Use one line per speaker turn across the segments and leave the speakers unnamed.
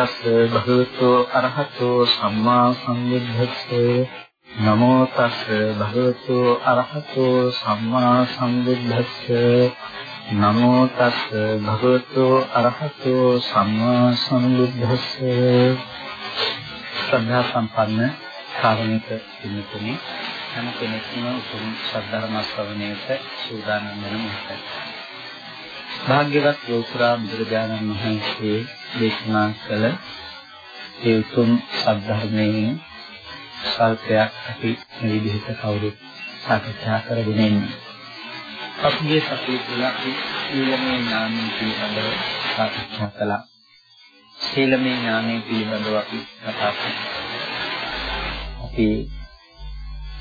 නමෝ තස් භගවතු අරහතෝ සම්මා සම්බුද්දස්ස. නමෝ තස් භගවතු අරහතෝ සම්මා සම්බුද්දස්ස. නමෝ තස් භගවතු අරහතෝ සම්මා සම්බුද්දස්ස. ශ්‍රද්ධා සම්පන්න කාරුණික පින්තුනි හැම කෙනෙක්ම උතුම් ශ්‍රද්ධාර්ම ශ්‍රවණයට සූදානම් වෙන මොහොතයි. භාග්‍යවත් ලෝකුරා බුදුරජාණන් වහන්සේ දේශනා කළ ඒ උතුම් සද්ධර්මයෙන් සල්පයක් අපි මේ විදිහට කවුරුත් සාකච්ඡා කරගෙන ඉන්නේ. අපගේ සතිය තුළ අපි සීලමය ඥානය පිළිබඳව සාකච්ඡා කළා. සීලමය ඥානය පිළිබඳව අපි කතා කළා. අපි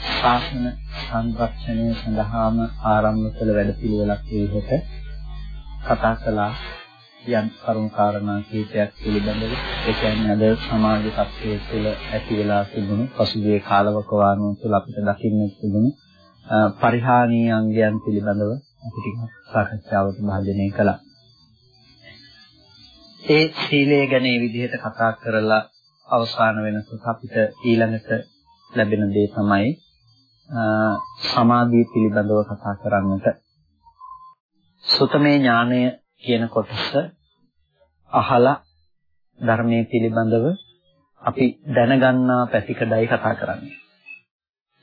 ශාසන සංරක්ෂණය සඳහාම ආරම්භ කළ වැඩපිළිවෙලක් විදිහට කතා කළා යම් කරුණු කාරණා කීපයක් පිළිබඳව ඒ කියන්නේ අද සමාජ තත්ත්වයේ තුළ ඇති වෙලා තිබුණු පසුගිය කාලවකවානුව තුළ අපිට දකින්න තිබුණු පරිහානීය අංගයන් පිළිබඳව අපි ටිකක් සාකච්ඡාවට භාජනය කළා. ඒ සීලය ගැන මේ විදිහට කතා කරලා අවසාන වෙනකොට අපිට ඊළඟට ලැබෙන දේ තමයි සමාධිය පිළිබඳව කතා කරන්නට සුතමේ ඥානය කියන කොටස අහලා ධර්මයේ පිළිබඳව අපි දැනගන්නා පැතිකඩයි කතා කරන්නේ.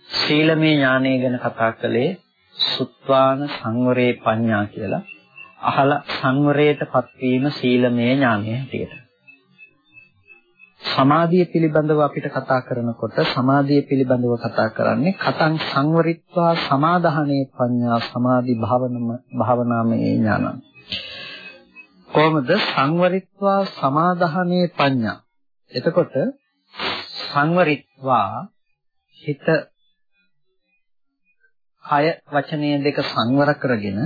සීලමේ ඥානය ගැන කතා කළේ සුත්වාන සංවරේ පඤ්ඤා කියලා. අහලා සංවරයටපත් වීම සීලමේ ඥානය හැටියට. සමාධිය පිළිබඳව අපිට කතා කරනකොට සමාධිය පිළිබඳව කතා කරන්නේ කතං සංවරිත්වා සමාදාහනේ පඤ්ඤා සමාධි භාවනම භාවනාමේ ඥානං කොහොමද සංවරිත්වා සමාදාහනේ පඤ්ඤා එතකොට සංවරිත්වා හිත කය වචනය දෙක සංවර කරගෙන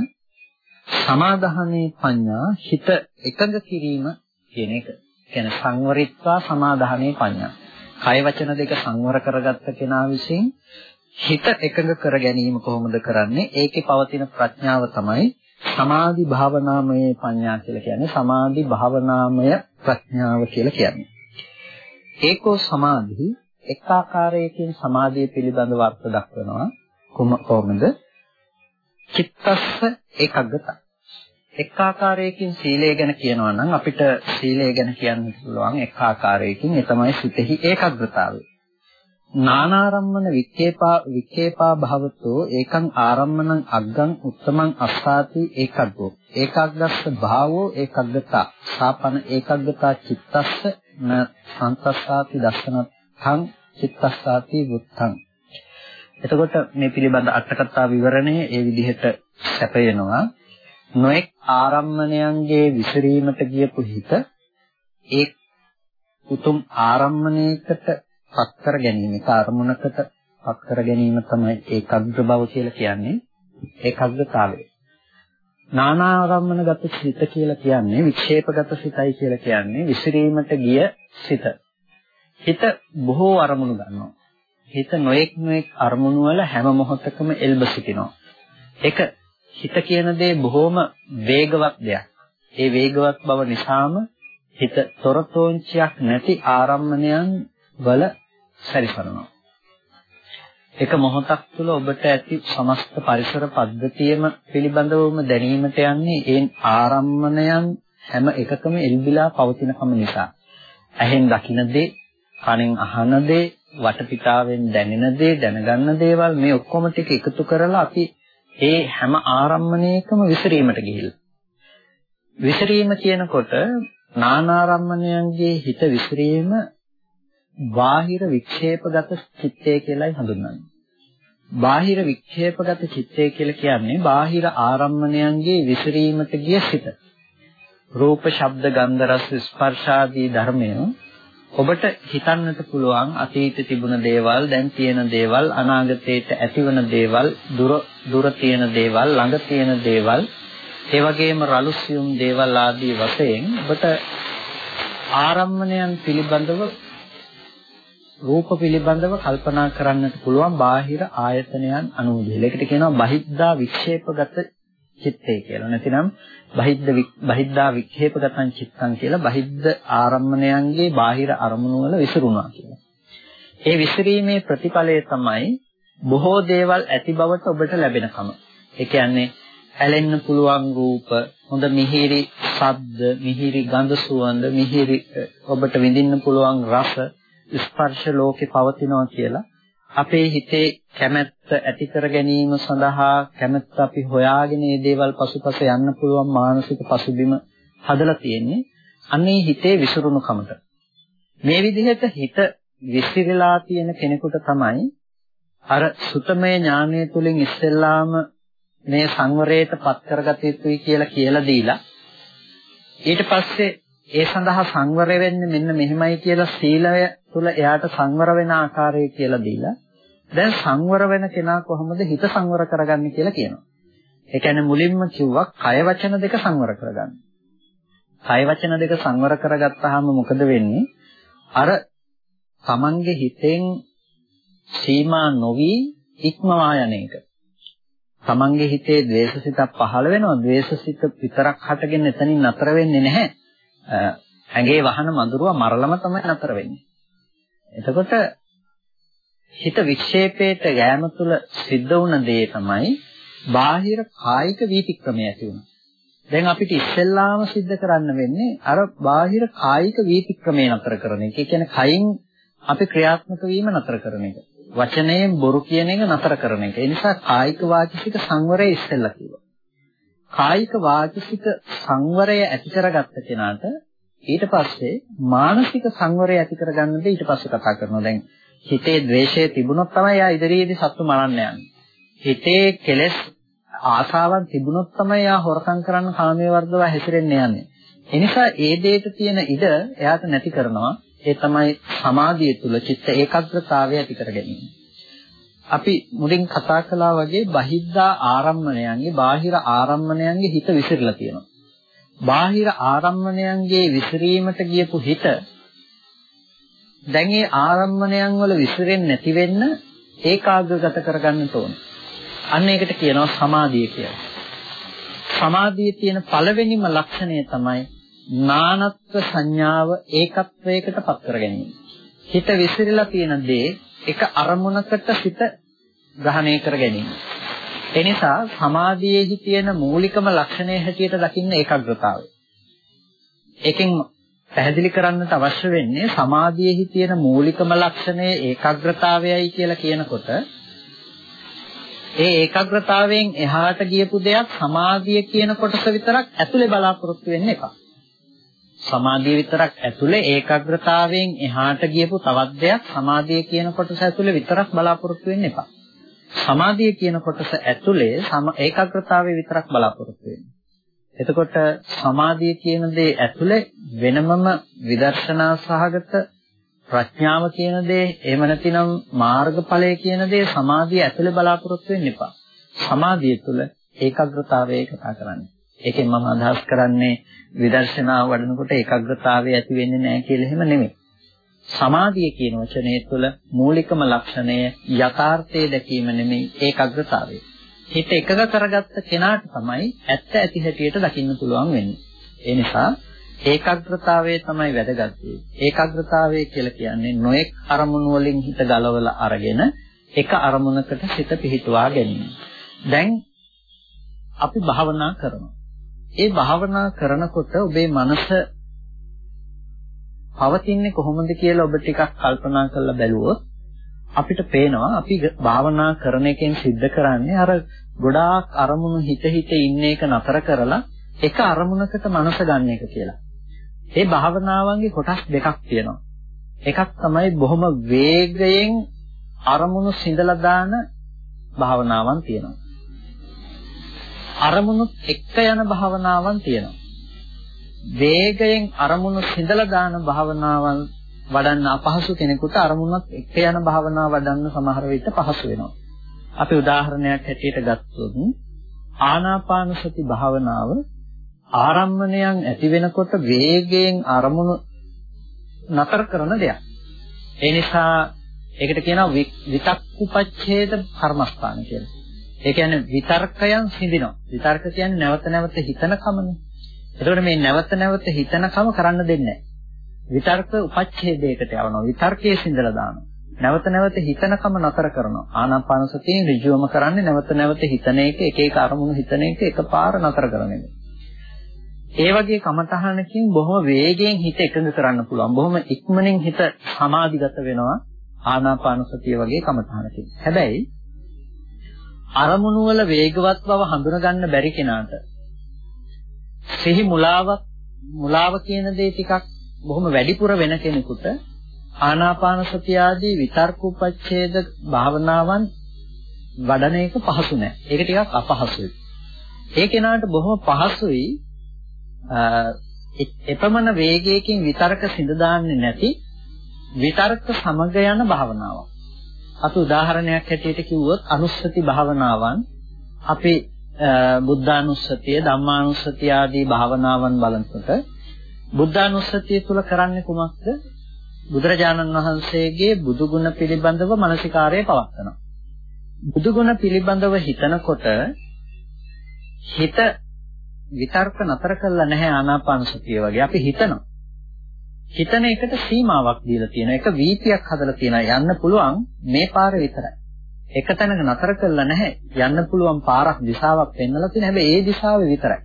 සමාදාහනේ පඤ්ඤා හිත එකඟ කිරීම කියන එක කියන්නේ සංවරිත්වා සමාදාහනේ පඤ්ඤා. කය වචන දෙක සංවර කරගත්ත කෙනා විසින් හිත එකඟ කර ගැනීම කොහොමද කරන්නේ? ඒකේ පවතින ප්‍රඥාව තමයි සමාධි භාවනාමය පඤ්ඤා කියලා කියන්නේ. සමාධි භාවනාමය ප්‍රඥාව කියලා කියන්නේ. ඒකෝ සමාධි එක් ආකාරයකින් සමාධිය පිළිබඳව අර්ථ දක්වනවා. කොහොමද? චිත්තස්ස ඒකග්ගතයි. එක් ආකාරයකින් සීලය ගැන කියනවා නම් අපිට සීලය ගැන කියන්න පුළුවන් එක් ආකාරයකින් ඒ තමයි සිතෙහි ඒකාග්‍රතාවය. නානාරම්මන වික්කේපා වික්කේපා භවතෝ ඒකං ආරම්මණං අග්ගං උත්තමං අස්සාති ඒකග්ගෝ. ඒකාග්‍රස්ස භාවෝ ඒකග්ගතා. සාපන ඒකග්ගතා චිත්තස්ස න සන්තස්සාති දස්සනත්තං චිත්තස්සාති වුත්තං. එතකොට මේ පිළිබඳ අටකතා විවරණය ඒ විදිහට සැපයනවා. නොඑක් ආරම්මණයන්ගේ විසිරීමට ගියපු හිත ඒ උතුම් ආරම්මණයකට පත් කර ගැනීම ඒක අරමුණකට පත් කර ගැනීම තමයි ඒකග්‍ර බව කියලා කියන්නේ ඒකග්‍රතාවය. නානා ආරම්මණගත සිත කියලා කියන්නේ වික්ෂේපගත සිතයි කියලා කියන්නේ විසිරීමට ගිය සිත. හිත බොහෝ අරමුණු ගන්නවා. හිත නොඑක් නොඑක් අරමුණු වල හැම මොහොතකම එල්බ සිටිනවා. ඒක හිත කියන දේ බොහොම වේගවත් දෙයක්. ඒ වේගවත් බව නිසාම හිත තොරතෝංචියක් නැති ආරම්මණයන් වල සැරිසරනවා. එක මොහොතක් තුළ ඔබට ඇති සමස්ත පරිසර පද්ධතියම පිළිබඳවම දැනීමට යන්නේ ඒ ආරම්මණයන් හැම එකකම එල්බිලා පවතිනකම නිසා. ඇහෙන් දකින දේ, කනෙන් අහන දේ, වටපිටාවෙන් දැනෙන දේ, දැනගන්න දේවල් මේ ඔක්කොම ටික එකතු කරලා අපි ඒ හැම ආරම්මණයකම විසිරීමට ගිහිල්ලා. විසිරීම කියනකොට නානාරම්මණයන්ගේ හිත විසිරීම බාහිර වික්ෂේපගත චිත්තය කියලායි හඳුන්වන්නේ. බාහිර වික්ෂේපගත චිත්තය කියලා කියන්නේ බාහිර ආරම්මණයන්ගේ විසිරීමට ගිය සිත. රූප, ශබ්ද, ගන්ධ, රස, ස්පර්ශ ආදී ධර්මය ඔබට හිතන්නට පුළුවන් අතීතේ තිබුණ දේවල්, දැන් තියෙන දේවල්, අනාගතේට ඇතිවන දේවල්, දුර දුර තියෙන දේවල්, ළඟ තියෙන දේවල්, ඒ වගේම රළු සියුම් දේවල් ආදී වශයෙන් ඔබට ආරම්මණයන් පිළිබඳව රූප පිළිබඳව කල්පනා කරන්නට පුළුවන් බාහිර ආයතනයන් අනුවිදෙල. ඒකට කියනවා බහිද්දා වික්ෂේපගත චිත්තේ කියලා. නැතිනම් බහිද්ද බහිද්දා වික්ෂේපගතං චිත්තං කියලා බහිද්ද ආරම්මණයන්ගේ බාහිර අරමුණු වල විසිරුණා කියලා. ඒ විසිරීමේ ප්‍රතිඵලය තමයි බොහෝ දේවල් ඇති බවට ඔබට ලැබෙනකම. ඒ කියන්නේ ඇලෙන්න පුළුවන් රූප, හොඳ මිහිරි ශබ්ද, මිහිරි ගඳ සුවඳ, මිහිරි ඔබට විඳින්න පුළුවන් රස, ස්පර්ශ ලෝකේ පවතිනවා කියලා අපේ හිතේ කැමැත්ත ඇති කර ගැනීම සඳහා කැමැත්ත අපි හොයාගෙන මේ දේවල් පසුපස යන්න පුළුවන් මානසික පසුබිම හදලා තියෙන්නේ අන්නේ හිතේ විසිරුණුකමට. මේ විදිහට හිත විසිරලා තියෙන කෙනෙකුට තමයි අර සුතමේ ඥානය තුලින් ඉස්සෙල්ලාම මේ සංවරයට පත් කරගත යුතුයි කියලා කියලා දීලා ඊට පස්සේ ඒ සඳහා සංවර වෙන්නේ මෙන්න මෙහෙමයි කියලා සීලය තුල එයාට සංවර වෙන ආකාරය කියලා දීලා දැන් සංවර වෙන කෙනා කොහොමද හිත සංවර කරගන්නේ කියලා කියනවා. ඒ කියන්නේ මුලින්ම කිව්වා කය වචන දෙක සංවර කරගන්න. කය වචන දෙක සංවර කරගත්තාම මොකද වෙන්නේ? අර තමන්ගේ හිතෙන් සීමා නොවි ඉක්මවා යන එක. තමන්ගේ හිතේ ද්වේෂසිතක් පහළ වෙනවා. ද්වේෂසිත විතරක් හටගෙන එතනින් නතර වෙන්නේ නැහැ. ඇඟේ වහන මදුරුව මරලම තමයි නතර වෙන්නේ. එතකොට හිත වික්ෂේපයට යෑම තුළ සිද්ධ වුණ දේ තමයි බාහිර කායික වීතික්‍රමය ඇති වුණා. දැන් අපිට ඉස්සෙල්ලාම සිද්ධ කරන්න වෙන්නේ අර බාහිර කායික වීතික්‍රමය නතර කරන එක. ඒ කියන්නේ කයින් අපි ක්‍රියාත්මක වීම නතර කරන එක. වචනයෙන් බොරු කියන එක නතර කරන එක. ඒ නිසා කායික වාචික සංවරය ඉස්සෙල්ලා කිව්වා. කායික වාචික සංවරය ඇති කරගත්ත කෙනාට ඊට පස්සේ මානසික සංවරය ඇති කරගන්නද ඊට පස්සේ කතා කරනවා. දැන් හිතේ ද්වේෂය තිබුණොත් තමයි යා ඉදිරියේදී සත්තු මරන්න යන්නේ. හිතේ කෙලෙස් ආසාවන් තිබුණොත් තමයි යා හොරකම් කරන්න කාමයේ වර්ධව හැසිරෙන්න යන්නේ. ඒ නිසා ඒ දෙයට තියෙන ඉඩ එයාට නැති කරනවා. ඒ තමයි සමාධිය තුල චිත්ත ඒකාග්‍රතාවය ඇති කර ගැනීම. අපි මුලින් කතා කළා වගේ බහිද්දා ආරම්මණයන්ගේ බාහිර ආරම්මණයන්ගේ හිත විසිරලා තියෙනවා. බාහිර ආරම්මණයන්ගේ විසිරීමට ගියපු හිත දැන් මේ ආරම්මණයන් වල විසිරෙන්නේ නැති වෙන්න ඒකාග්‍රගත කරගන්න ඕන. අන්න ඒකට කියනවා සමාධිය කියලා. සමාධියේ තියෙන පළවෙනිම ලක්ෂණය තමයි නානත්ව සංඥාව ඒකත්වයකට පත් කර ගැනීම. හිත විසිරලා තියෙන දේ එක අරමුණකට හිත ග්‍රහණය කර ගැනීම. ඒ නිසා සමාධියේහි තියෙන මූලිකම ලක්ෂණය හැටියට දකින්න ඒකාග්‍රතාවය. ඒකෙන් පැහැදිලි කරන්නට අවශ්‍ය වෙන්නේ සමාධියේහි තියෙන මූලිකම ලක්ෂණය ඒකාග්‍රතාවයයි කියලා කියනකොට ඒ ඒකාග්‍රතාවයෙන් එහාට ගියපු දෙයක් සමාධිය කියන කොටස විතරක් ඇතුලේ බලාපොරොත්තු වෙන්න එපා. සමාධිය විතරක් ඇතුලේ ඒකාග්‍රතාවයෙන් එහාට ගියපු තවත් දෙයක් සමාධිය කියන කොටස ඇතුලේ විතරක් බලාපොරොත්තු වෙන්න එපා. සමාධිය කියන කොටස ඇතුලේ ඒකාග්‍රතාවය විතරක් බලාපොරොත්තු වෙන්න. එතකොට සමාධිය කියන දේ ඇතුලේ වෙනමම විදර්ශනා සහගත ප්‍රඥාව කියන දේ එහෙම නැතිනම් මාර්ගඵලය කියන දේ සමාධිය ඇතුලේ බලාපොරොත්තු වෙන්න එපා. සමාධිය තුළ ඒකාග්‍රතාවය කතා කරන්නේ. ඒකෙන් මම අදහස් කරන්නේ විදර්ශනා වඩනකොට ඒකාග්‍රතාවය ඇති වෙන්නේ නැහැ කියලා එහෙම නෙමෙයි. සමාධිය කියන වචනය තුළ මූලිකම ලක්ෂණය යථාර්ථයේ දැකීම නෙමෙයි ඒකාග්‍රතාවය. හිත එකග කරගත්ත කෙනාට තමයි ඇත්ත ඇති හැටියට දකින්න පුළුවන් වෙන්නේ. ඒ නිසා ඒකාග්‍රතාවය තමයි වැදගත් ඒකාග්‍රතාවය කියලා කියන්නේ නොඑක් අරමුණු වලින් හිත ගලවලා අරගෙන එක අරමුණකට සිත පිහිටුවා ගැනීම. දැන් අපි භාවනා කරනවා. ඒ භාවනා කරනකොට ඔබේ මනස පවතින්නේ කොහොමද කියලා ඔබ ටිකක් කල්පනා කරලා බැලුවොත් අපිට පේනවා අපි භාවනා කරන එකෙන් සිද්ධ කරන්නේ අර ගොඩාක් අරමුණු හිත හිත ඉන්න එක නතර කරලා එක අරමුණකට මනස ගන්න එක කියලා. ඒ භාවනාවන්ගේ කොටස් දෙකක් තියෙනවා. එකක් තමයි බොහොම වේගයෙන් අරමුණු සිඳලා දාන භාවනාවන් තියෙනවා. අරමුණුත් එක්ක යන භාවනාවන් තියෙනවා. වේගයෙන් අරමුණු සිඳලා දාන භාවනාවන් වඩන්න අපහසු කෙනෙකුට අරමුණක් එක්ක යන භාවනාව වඩන්න සමහර විට පහසු වෙනවා. අපි උදාහරණයක් හැටියට ගත්තොත් ආනාපාන සති භාවනාව ආරම්මණයන් ඇති වෙනකොට වේගයෙන් අරමුණු නතර කරන දෙයක්. ඒ නිසා ඒකට කියනවා විතක්කුපච්ඡේද කර්මස්ථාන කියලා. ඒ කියන්නේ විතර්කයන් සිඳිනවා. විතර්ක කියන්නේ නැවත නැවත හිතන කමනේ. එතකොට මේ නැවත නැවත හිතන කම කරන්න දෙන්නේ නැහැ. විතර්ක උපච්ඡේදයකට යවනවා. විතර්කයේ සිඳලා දානවා. නැවත නැවත හිතනකම නතර කරනවා. ආනාපාන සතියෙන් ඍජුවම කරන්නේ නැවත නැවත හිතන එක එක එක අරමුණු හිතන එක එකපාර නතර කරන එක. ඒ වගේ කමතහනකින් බොහොම වේගයෙන් හිත එකඟ කරන්න පුළුවන්. බොහොම ඉක්මනින් හිත සමාධිගත වෙනවා ආනාපාන සතිය වගේ කමතහනකින්. හැබැයි අරමුණු වල වේගවත් බව හඳුනා ගන්න බැරි කෙනාට සිහි මුලාවක් මුලාව කියන දේ ටිකක් බොහොම වැඩිපුර වෙන කෙනෙකුට ආනාපාන සතිය ආදී විතර්ක උපච්ඡේද භාවනාවන් වඩන එක පහසු නෑ. ඒක ටිකක් අපහසුයි. ඒ කෙනාට බොහොම පහසුයි එපමණ වේගයකින් විතර්ක සිඳ දාන්නේ නැති විතර්ක සමග යන භාවනාවක්. අපි උදාහරණයක් හැටියට කිව්වොත් අනුස්සති භාවනාවන් අපි බුද්ධානුස්සතිය ධම්මානුස්සතිය ආදී භාවනාවන් බලනකොට බුද්ධානුස්සතිය තුල කරන්නේ කුමක්ද? බුදුරජාණන් වහන්සේගේ බුදුගුණ පිළිබඳව මානසිකාරය පවත්නවා. බුදුගුණ පිළිබඳව හිතනකොට හිත විතර්ක නතර කළා නැහැ ආනාපාන සතිය වගේ අපි හිතනවා. හිතන එකට සීමාවක් දීලා තියෙනවා. එක වීතියක් හදලා තියෙනවා. යන්න පුළුවන් මේ පාර විතරයි. එක තැනක නතර කළා නැහැ. යන්න පුළුවන් පාරක් දිශාවක් පෙන්වලා තියෙන හැබැයි ඒ දිශාව විතරයි.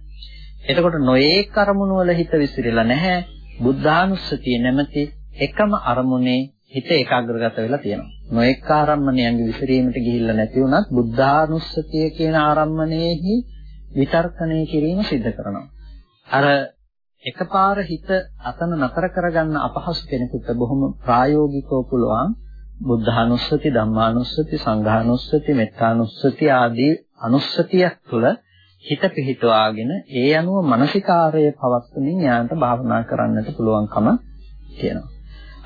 එතකොට නොයේක් අරමුණු වල හිත විසිරෙලා නැහැ. බුද්ධානුස්සතිය නැමැති එකම අරමුණේ හිත ඒකාග්‍රගත වෙලා තියෙනවා. නොඑක ආරම්මණයන්ගේ විසිරීමට ගිහිල්ලා නැති වුණත් බුද්ධානුස්සතිය කියන ආරම්මණයෙහි විතර්කණය කිරීම සිද්ධ කරනවා. අර එකපාර හිත අතන නතර කරගන්න අපහසු කෙනෙකුට බොහොම ප්‍රායෝගිකව පුළුවන් බුද්ධානුස්සති, ධම්මානුස්සති, සංඝානුස්සති, මෙත්තානුස්සති ආදී අනුස්සතියක් තුළ හිත පිහිටවාගෙන ඒ අනුව මානසිකාරය පවත්වමින් යාන්ට භාවනා කරන්නට පුළුවන්කම තියෙනවා.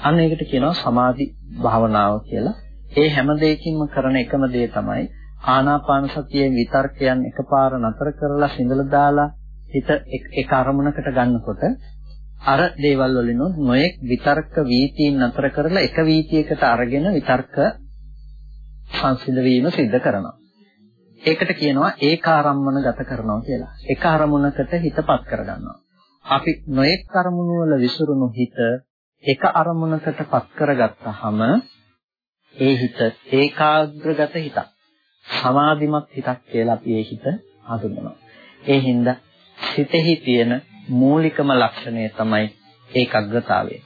අන්න ඒකට කියනවා සමාධි භාවනාව කියලා. ඒ හැම දෙයකින්ම කරන එකම දේ තමයි ආනාපාන සතියේ විතර්කයන් එකපාර නතර කරලා සිඳලා දාලා හිත එක අරමුණකට ගන්නකොට අර දේවල් වලිනුත් නොයෙක් විතර්ක වීතීන් නතර කරලා එක වීතියකට අරගෙන විතර්ක සංසිඳ වීම සිද්ධ කරනවා. ඒකට කියනවා ඒකාරම්මන ගත කරනවා කියලා. එක අරමුණකට හිතපත් කරගන්නවා. අපි නොයෙක් අරමුණු වල විසිරුණු හිත එක අරමුණකටපත් කරගත්තාම ඒ හිත ඒකාග්‍රගත හිතක්. සමාධිමත් හිතක් කියලා අපි ඒ හිත හඳුන්වනවා. ඒ හින්දා සිතෙහි තියෙන මූලිකම ලක්ෂණය තමයි ඒකග්ගතාවය.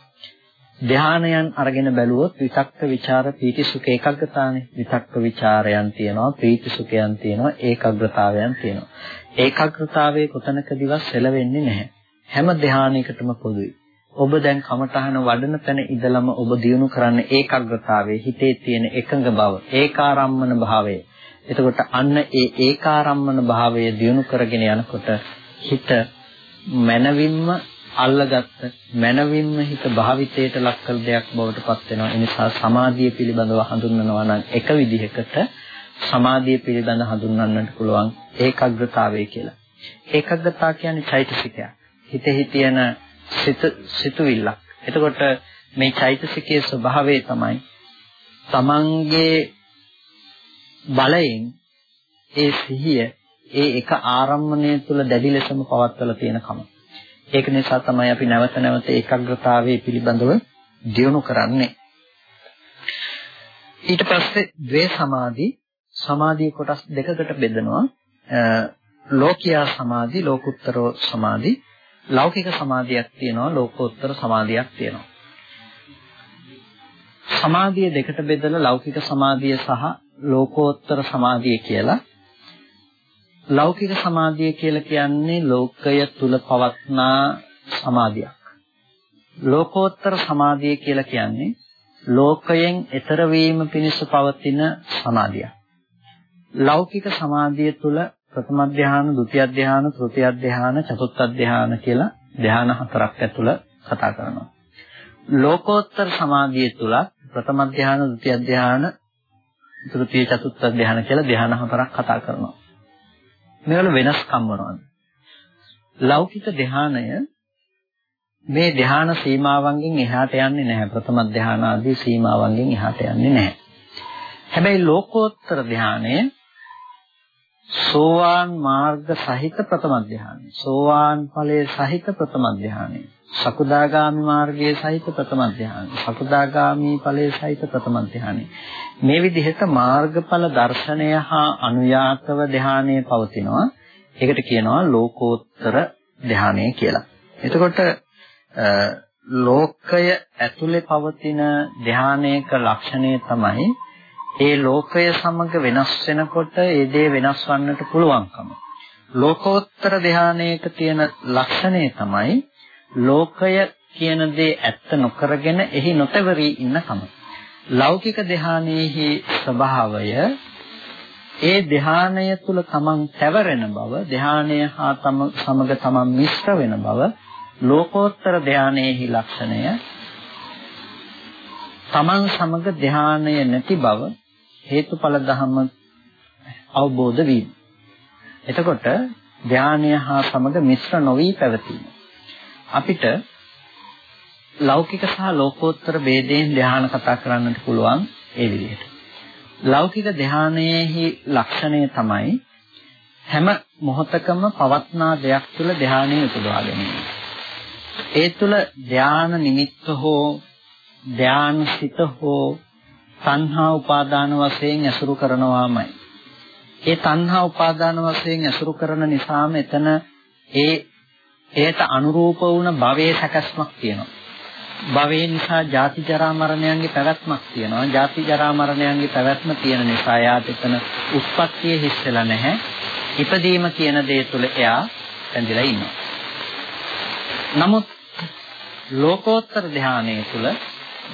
ධානයන් අරගෙන බැලුවොත් විතක්ක ਵਿਚාර පීති සුඛ ඒකග්ගතානේ විතක්ක ਵਿਚාරයන් තියෙනවා පීති සුඛයන් තියෙනවා ඒකග්ගතාවයන් තියෙනවා. ඒකග්ගතාවයේ කොතනකදීවත් සැලෙන්නේ නැහැ. හැම ධානයකටම පොදුයි. ඔබ දැන් කමඨහන වඩන තැන ඉඳලම ඔබ දියුණු කරන්න ඒකග්ගතාවයේ හිතේ තියෙන එකඟ බව ඒකාරම්මන භාවය. එතකොට අන්න ඒ ඒකාරම්මන භාවය දියුණු කරගෙන යනකොට හිත මනවින්ම අල්ලගත්ත මනවින්ම හිත භාවිතයට ලක් කළ දෙයක් බවට පත් වෙනවා. ඒ නිසා සමාධිය පිළිබඳව හඳුන්වනවා නම් එක විදිහකට සමාධිය පිළිබඳ හඳුන්වන්නට පුළුවන් ඒකාග්‍රතාවය කියලා. ඒකාග්‍රතාව කියන්නේ චෛතසිකයක්. හිතෙහි තියෙන සිත සිතුවිල්ලක්. එතකොට මේ චෛතසිකයේ ස්වභාවය තමයි තමන්ගේ බලයෙන් ඒ සිහිය ඒ එක ආරම්මණය තුල දැඩි ලෙසම පවත්වලා තියෙන කම. ඒක නිසා තමයි අපි නැවත නැවත ඒකාග්‍රතාවයේ පිළිබඳව දියුණු කරන්නේ. ඊට පස්සේ ද්වේ සමාධි සමාධිය කොටස් දෙකකට බෙදනවා. ලෝකියා සමාධි, ලෝකුත්තරෝ සමාධි, ලෞකික සමාධියක් තියෙනවා, ලෝකෝත්තර සමාධියක් තියෙනවා. සමාධිය දෙකට බෙදලා ලෞකික සමාධිය සහ ලෝකෝත්තර සමාධිය කියලා ලෞකික සමාධිය කියලා කියන්නේ ලෝකය තුල පවත්නා සමාධියක්. ලෝකෝත්තර සමාධිය කියලා කියන්නේ ලෝකයෙන් එතර වීම පිණිස පවතින සමාධියක්. ලෞකික සමාධිය තුල ප්‍රථම ධ්‍යාන, ဒုတိ ය ධ්‍යාන, තෘතිය ධ්‍යාන, චතුර්ථ ධ්‍යාන කියලා ධ්‍යාන හතරක් ඇතුළ කතා කරනවා. ලෝකෝත්තර සමාධිය තුල ප්‍රථම ධ්‍යාන, ဒုတိ ය ධ්‍යාන, තෘතිය චතුර්ථ ධ්‍යාන කියලා ධ්‍යාන හතරක් කතා කරනවා. මේවල වෙනස්කම් මොනවද? ලෞකික ධ්‍යානය මේ ධ්‍යාන සීමාවන්ගෙන් එහාට යන්නේ නැහැ. ප්‍රථම ධ්‍යාන ආදී සීමාවන්ගෙන් එහාට යන්නේ නැහැ. හැබැයි ලෝකෝත්තර ධ්‍යානය සෝවාන් මාර්ග සහිත ප්‍රථම ධානය. සෝවාන් ඵලයේ සහිත ප්‍රථම ධානය. සකුදාගාමි මාර්ගයේ සහිත ප්‍රථම ධානය. සකුදාගාමි ඵලයේ සහිත ප්‍රථම ධානය. මේ විදිහට මාර්ගඵල දර්ශනය හා අනුයාතව ධානයේ පවතිනවා. ඒකට කියනවා ලෝකෝත්තර ධානය කියලා. එතකොට ලෝකය ඇතුලේ පවතින ධානයක ලක්ෂණය තමයි ඒ ලෝකය සමග වෙනස් වෙනකොට ඒ දේ වෙනස් වන්නට පුළුවන්කම. ලෝකෝත්තර ධානයක තියෙන ලක්ෂණය තමයි ලෝකය කියන දේ ඇත්ත නොකරගෙන එහි නොතවරී ඉන්නකම. ලෞකික ධානයේහි ස්වභාවය ඒ ධානය තුල තමන් තැවරෙන බව, ධානය හා තම සමග තමන් මිශ්‍ර වෙන බව ලෝකෝත්තර ධානයේහි ලක්ෂණය තමන් සමග ධානය නැති බව හේතුඵල ධම අවබෝධ වීම. එතකොට ධානය හා සමග මිශ්‍ර නොවි පැවතීම. අපිට ලෞකික සහ ලෝකෝත්තර ભેදයෙන් ධානය කතා කරන්නට පුළුවන් ඒ විදිහට. ලෞකික ධානයේහි ලක්ෂණය තමයි හැම මොහොතකම පවත්නා දෙයක් තුළ ධානය උපදවා ගැනීම. ඒ තුළ ධාන නිමිත්ත හෝ ධාන සිත හෝ තණ්හා උපාදාන වශයෙන් ඇසුරු කරනවාමයි. ඒ තණ්හා උපාදාන වශයෙන් ඇසුරු කරන නිසාම එතන ඒ ඒට අනුරූප වුණ භවයේ සැකස්මක් තියෙනවා. භවයේ නිසා ජාති ජරා මරණයන්ගේ පැවැත්මක් තියෙනවා. ජාති ජරා මරණයන්ගේ පැවැත්ම තියෙන නිසා යාට එතන උත්පත්තිය හිස් වෙලා නැහැ. ඉපදීම කියන දේ තුළ එයා ඇඳිලා ඉන්නවා. නමුත් ලෝකෝත්තර ධානයේ තුල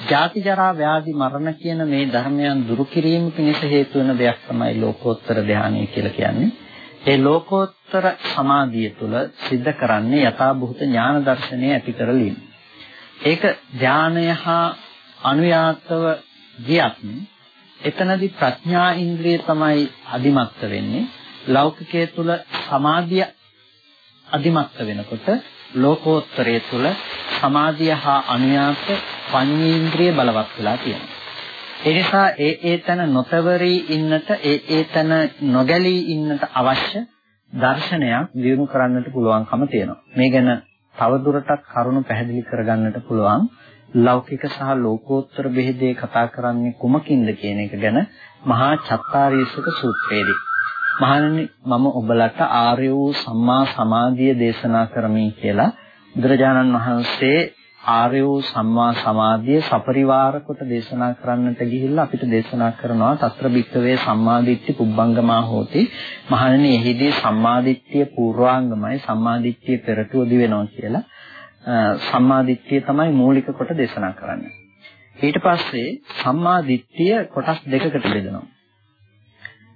ජාති ජරා ව්‍යාධි මරණ කියන මේ ධර්මයන් දුරු කිරීම පිණිස හේතු වෙන දෙයක් තමයි ලෝකෝත්තර ධානය කියලා කියන්නේ. ඒ ලෝකෝත්තර සමාධිය තුළ සිද්ධ කරන්නේ යථාභූත ඥාන දර්ශනය ඇති කරලීම. ඒක ධානය හා අනුයාතව ගියත් එතනදී ප්‍රඥා ඉන්ද්‍රිය තමයි අදිමත්ත වෙන්නේ. ලෞකිකයේ තුල සමාධිය අදිමත්ත වෙනකොට ලෝකෝත්තරයේ තුල සමාධිය හා අනුයාත පඤ්ඤේන්ද්‍රිය බලවත් වෙලා තියෙනවා. ඒ නිසා ඒ ඒ තන නොතවරී ඉන්නට ඒ ඒ තන නොගැලී ඉන්නට අවශ්‍ය දර්ශනයක් දිනු කරන්නට පුළුවන්කම තියෙනවා. මේ ගැන තවදුරටත් කරුණු පැහැදිලි කරගන්නට පුළුවන් ලෞකික සහ ලෝකෝත්තර බෙහෙදේ කතා කරන්නේ කුමකින්ද කියන එක ගැන මහා චත්තාරීසක සූත්‍රයේදී. මහණනි මම ඔබලට ආර්ය වූ සම්මා සමාධිය දේශනා කරමි කියලා බුදුරජාණන් වහන්සේ ආර්ය වූ සම්මා සමාධිය සපරිවාර කොට දේශනා කරන්නට ගිහිල්ලා අපිට දේශනා කරනවා తත්‍ර භික්කවේ සම්මාදිට්ඨි පුබ්බංගමා හෝති. මහණෙනි එහිදී සම්මාදිට්ඨිය පූර්වාංගමයි සම්මාදිට්ඨිය පෙරටුව දිවෙනවා කියලා සම්මාදිට්ඨිය තමයි මූලික කොට දේශනා කරන්නේ. ඊට පස්සේ සම්මාදිට්ඨිය කොටස් දෙකකට බෙදෙනවා.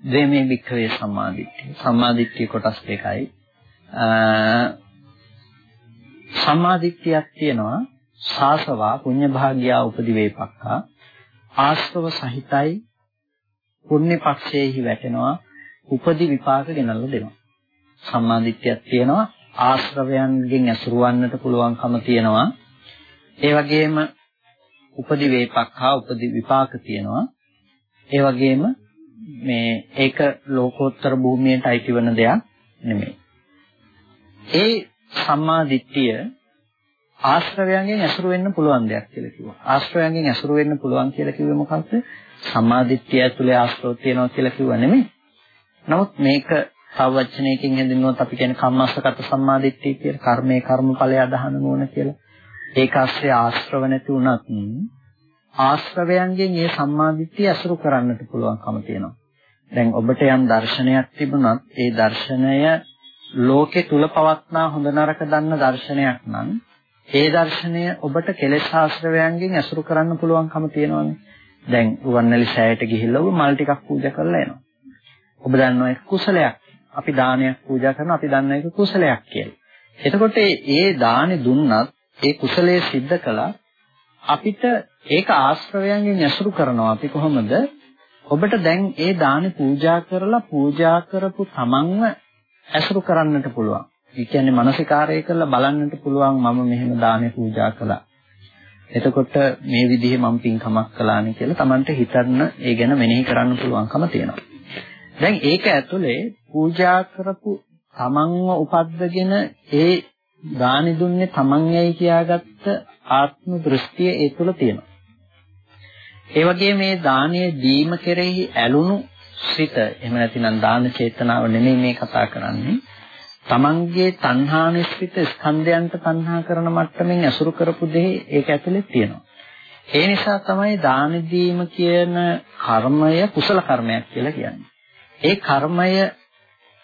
ද්වේමේ භික්කවේ සම්මාදිට්ඨිය. සම්මාදිට්ඨිය කොටස් දෙකයි. සම්මාදිට්ඨියක් තියෙනවා සාසවා පුඤ්ඤ භාග්‍යා උපදිවේපක්ඛා. ආශ්‍රව සහිතයි පුණ්‍ය පක්ෂයේහි වැටෙනවා උපදි විපාක ගෙනල්ලා දෙනවා. සම්මාදිට්ඨියක් තියෙනවා ආශ්‍රවයන්ගෙන් ඇසුරවන්නට පුළුවන්කම තියෙනවා. ඒ වගේම උපදි වේපක්ඛා උපදි විපාක තියෙනවා. ඒ වගේම මේ ඒක ලෝකෝත්තර භූමියට අයිති වෙන දෙයක් නෙමෙයි. ඒ සම්මා දිට්ඨිය ආශ්‍රවයන්ගෙන් ඇසුරු වෙන්න පුළුවන් දෙයක් කියලා කිව්වා. ආශ්‍රවයන්ගෙන් ඇසුරු වෙන්න පුළුවන් කියලා කිව්වේ මොකක්ද? සම්මාදිට්ඨිය ඇතුලේ ආශ්‍රව තියෙනවා කියලා කිව්වා නෙමෙයි. නමුත් මේක තව වචනයකින් හඳුන්වුවොත් අපි කියන්නේ කම්මස්සගත සම්මාදිට්ඨිය කියලා. කර්මයේ කර්මඵලය අදහන නෝන කියලා. ඒක ASCII ආශ්‍රව නැති වුණත් ආශ්‍රවයන්ගෙන් මේ සම්මාදිට්ඨිය ඇසුරු කරන්නට පුළුවන්කම තියෙනවා. දැන් ඔබට යම් දර්ශනයක් තිබුණත් ඒ දර්ශනය ලෝකේ තුල පවත්නා හොඳ නරක දන්න දර්ශනයක් නම් ඒ දර්ශනය ඔබට කෙලෙස් ආශ්‍රවයන්ගෙන් ඇසුරු කරන්න පුළුවන්කම තියෙනවානේ. දැන් රුවන්වැලි සෑයට ගිහිල්ලා ඔබ මල් ටිකක් පූජා කරලා එනවා. ඔබ දන්නවා ඒක කුසලයක්. අපි දානයක් පූජා කරනවා අපි දන්නා ඒක කුසලයක් කියලා. එතකොට ඒ දානේ දුන්නත් ඒ කුසලයේ සිද්ධ කළා අපිට ඒක ආශ්‍රවයන්ගෙන් ඇසුරු කරනවා අපි කොහොමද ඔබට දැන් ඒ දානේ පූජා කරලා පූජා කරපු තමන්ව ඇසුරු කරන්නට පුළුවන්. ඒ කියන්නේ මානසිකාරය කරලා බලන්නට පුළුවන් මම මෙහෙම දානේ පූජා කළා. එතකොට මේ විදිහේ මම පින්කමක් කළානේ කියලා Tamanට හිතන්න ඒ ගැන මෙනෙහි කරන්න පුළුවන්කම තියෙනවා. දැන් ඒක ඇතුලේ පූජා කරපු තමන්ව උපද්දගෙන ඒ දානි දුන්නේ තමන් යයි කියාගත්ත ආත්ම දෘෂ්ටිය ඒ තුල තියෙනවා. ඒ වගේ මේ දානීය දීම කෙරෙහි ඇලුණු සිත එහෙම නැතිනම් දාන චේතනාව නෙමෙයි මේ කතා කරන්නේ. තමන්ගේ තණ්හා නිස්සිත ස්කන්ධයන්ට තණ්හා කරන මට්ටමින් ඇසුරු කරපු දේ ඒක ඇතුලේ තියෙනවා. ඒ නිසා තමයි දාන දීම කියන කර්මය කුසල කර්මයක් කියලා කියන්නේ. ඒ කර්මය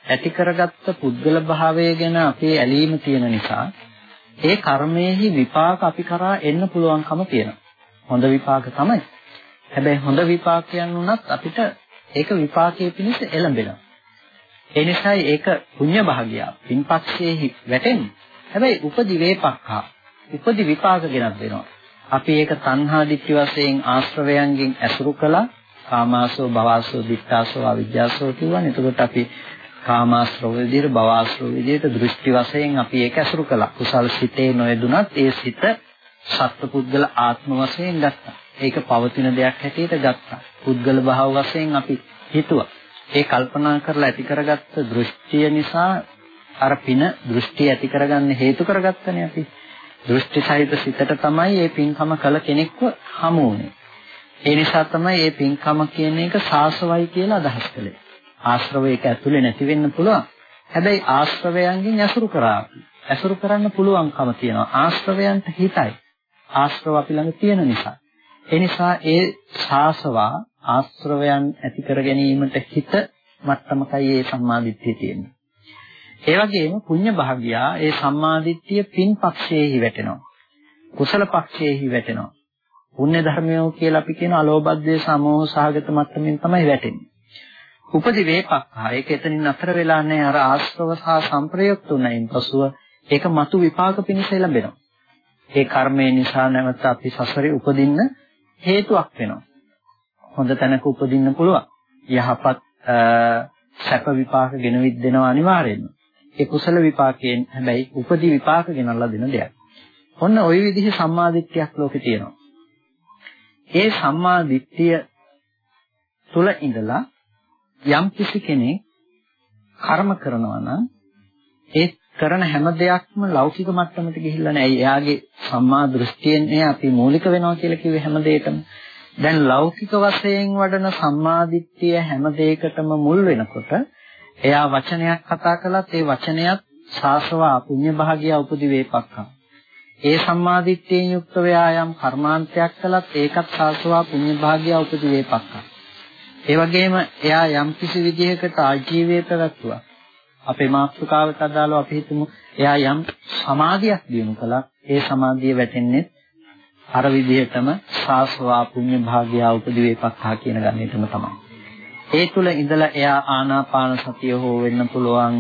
ඇති කරගත්ත පුද්ගල භාවය ගැන අපේ ඇලීම තියෙන නිසා ඒ කර්මයේහි විපාක අපි කරා එන්න පුළුවන්කම තියෙනවා. හොඳ විපාක තමයි. හැබැයි හොඳ විපාකයන් උනත් අපිට ඒක විපාකයේ පිණිස එළඹෙනවා. ඒ නිසායි ඒක පුණ්‍ය භාගිය පින්පක්ෂයේහි වැටෙන්නේ. හැබැයි උපදි වේපක්ඛා උපදි විපාක ගෙනත් දෙනවා. අපි ඒක තණ්හා දිට්ඨි වශයෙන් ආශ්‍රවයන්ගෙන් ඇසුරු කළා. කාමාසෝ භවසෝ දිට්ඨාසෝ අවිජ්ජාසෝ කියවනේ. එතකොට අපි කාමාශ්‍රව විදිහට භවශ්‍රව විදිහට දෘෂ්ටි වශයෙන් අපි ඒක ඇසුරු කළා. කුසල් සිතේ නොයදුනත් ඒ සිත සත්පුද්ගල ආත්ම වශයෙන් ගත්තා. ඒක පවතින දෙයක් හැටියට ගත්තා. පුද්ගල භාව වශයෙන් අපි හිතුවා. ඒ කල්පනා කරලා ඇති කරගත්ත දෘෂ්ටිය නිසා අර පින දෘෂ්ටි ඇති කරගන්න හේතු කරගත්තනේ අපි. දෘෂ්ටි සහිත සිතට තමයි මේ පින්කම කළ කෙනෙක්ව හමු වුනේ. ඒ නිසා තමයි මේ පින්කම කියන එක සාසවයි කියලා අදහස් කළේ. ආශ්‍රවයක ඇතුලේ නැති වෙන්න පුළුවන්. හැබැයි ආශ්‍රවයන්ගෙන් ඇසුරු කරා. ඇසුරු කරන්න පුළුවන්කම තියෙනවා. ආශ්‍රවයන්ට හිතයි. ආශ්‍රව අපි ළඟ තියෙන නිසා. ඒ නිසා ඒ සාසවා ආශ්‍රවයන් ඇති කර ගැනීමට හිත මට්ටමකයි ඒ සම්මාදිට්ඨිය තියෙන්නේ. ඒ වගේම පුඤ්ඤ භාග්‍යා ඒ සම්මාදිට්ඨිය පින් පක්ෂයේහි වැටෙනවා. කුසල පක්ෂයේහි වැටෙනවා. පුණ්‍ය ධර්මයෝ කියලා අපි කියන අලෝභද්දේ සමෝහ සහගත මට්ටමින් තමයි වැටෙන්නේ. උපදි වේපක්ඛා ඒක එතනින් අතර වෙලා නැහැ අර ආශ්‍රව සහ සංප්‍රයුක්ත උනයින් පසුව ඒක මතු විපාක පිණිස ලැබෙනවා. ඒ කර්මය නිසා නැවත අපි සසරේ උපදින්න හේතුවක් වෙනවා. හොඳ තැනක උපදින්න පුළුවන්. යහපත් සැප විපාක ගෙනවිත් දෙනවා අනිවාර්යෙන්ම. ඒ කුසල විපාකයෙන් හැබැයි උපදි විපාක ගෙනල්ලා දෙන දෙයක්. ඔන්න ওই විදිහේ සම්මාදිට්ඨියක් ලෝකේ තියෙනවා. ඒ සම්මාදිට්ඨිය තුල ඉඳලා යම් කිසි කෙනෙක් කර්ම කරනවා නම් ඒ කරන හැම දෙයක්ම ලෞකික මට්ටමට ගිහිල්ලා නැහැ. එයාගේ සම්මා දෘෂ්ටියෙන් අපි මූලික වෙනවා කියලා කිව්වේ හැම දෙයකම. දැන් ලෞකික වශයෙන් වඩන සම්මාදිට්ඨිය හැම දෙයකටම මුල් වෙනකොට එයා වචනයක් කතා කළත් ඒ වචනයත් සාසවා පුඤ්ඤ භාගිය උපදි වේපක්ඛා. ඒ සම්මාදිට්ඨියෙන් යුක්ත ව්‍යායම් කර්මාන්තයක් කළත් ඒකත් සාසවා පුඤ්ඤ භාගිය උපදි වේපක්ඛා. ඒ වගේම එයා යම් කිසි විදිහකට ආජීවයේ පැවැත්වුවා. අපේ මාතෘකාවට අදාළව අපි හිතමු එයා යම් සමාධියක් දිනු කළා. ඒ සමාධිය වැටෙන්නේ අර විදිහටම සාස්වා පුඤ්ඤ භාග්‍යා උපදිවේපක්ඛා කියන ගණිතම තමයි. ඒ තුල ඉඳලා එයා ආනාපාන සතිය හෝ වෙන්න පුළුවන්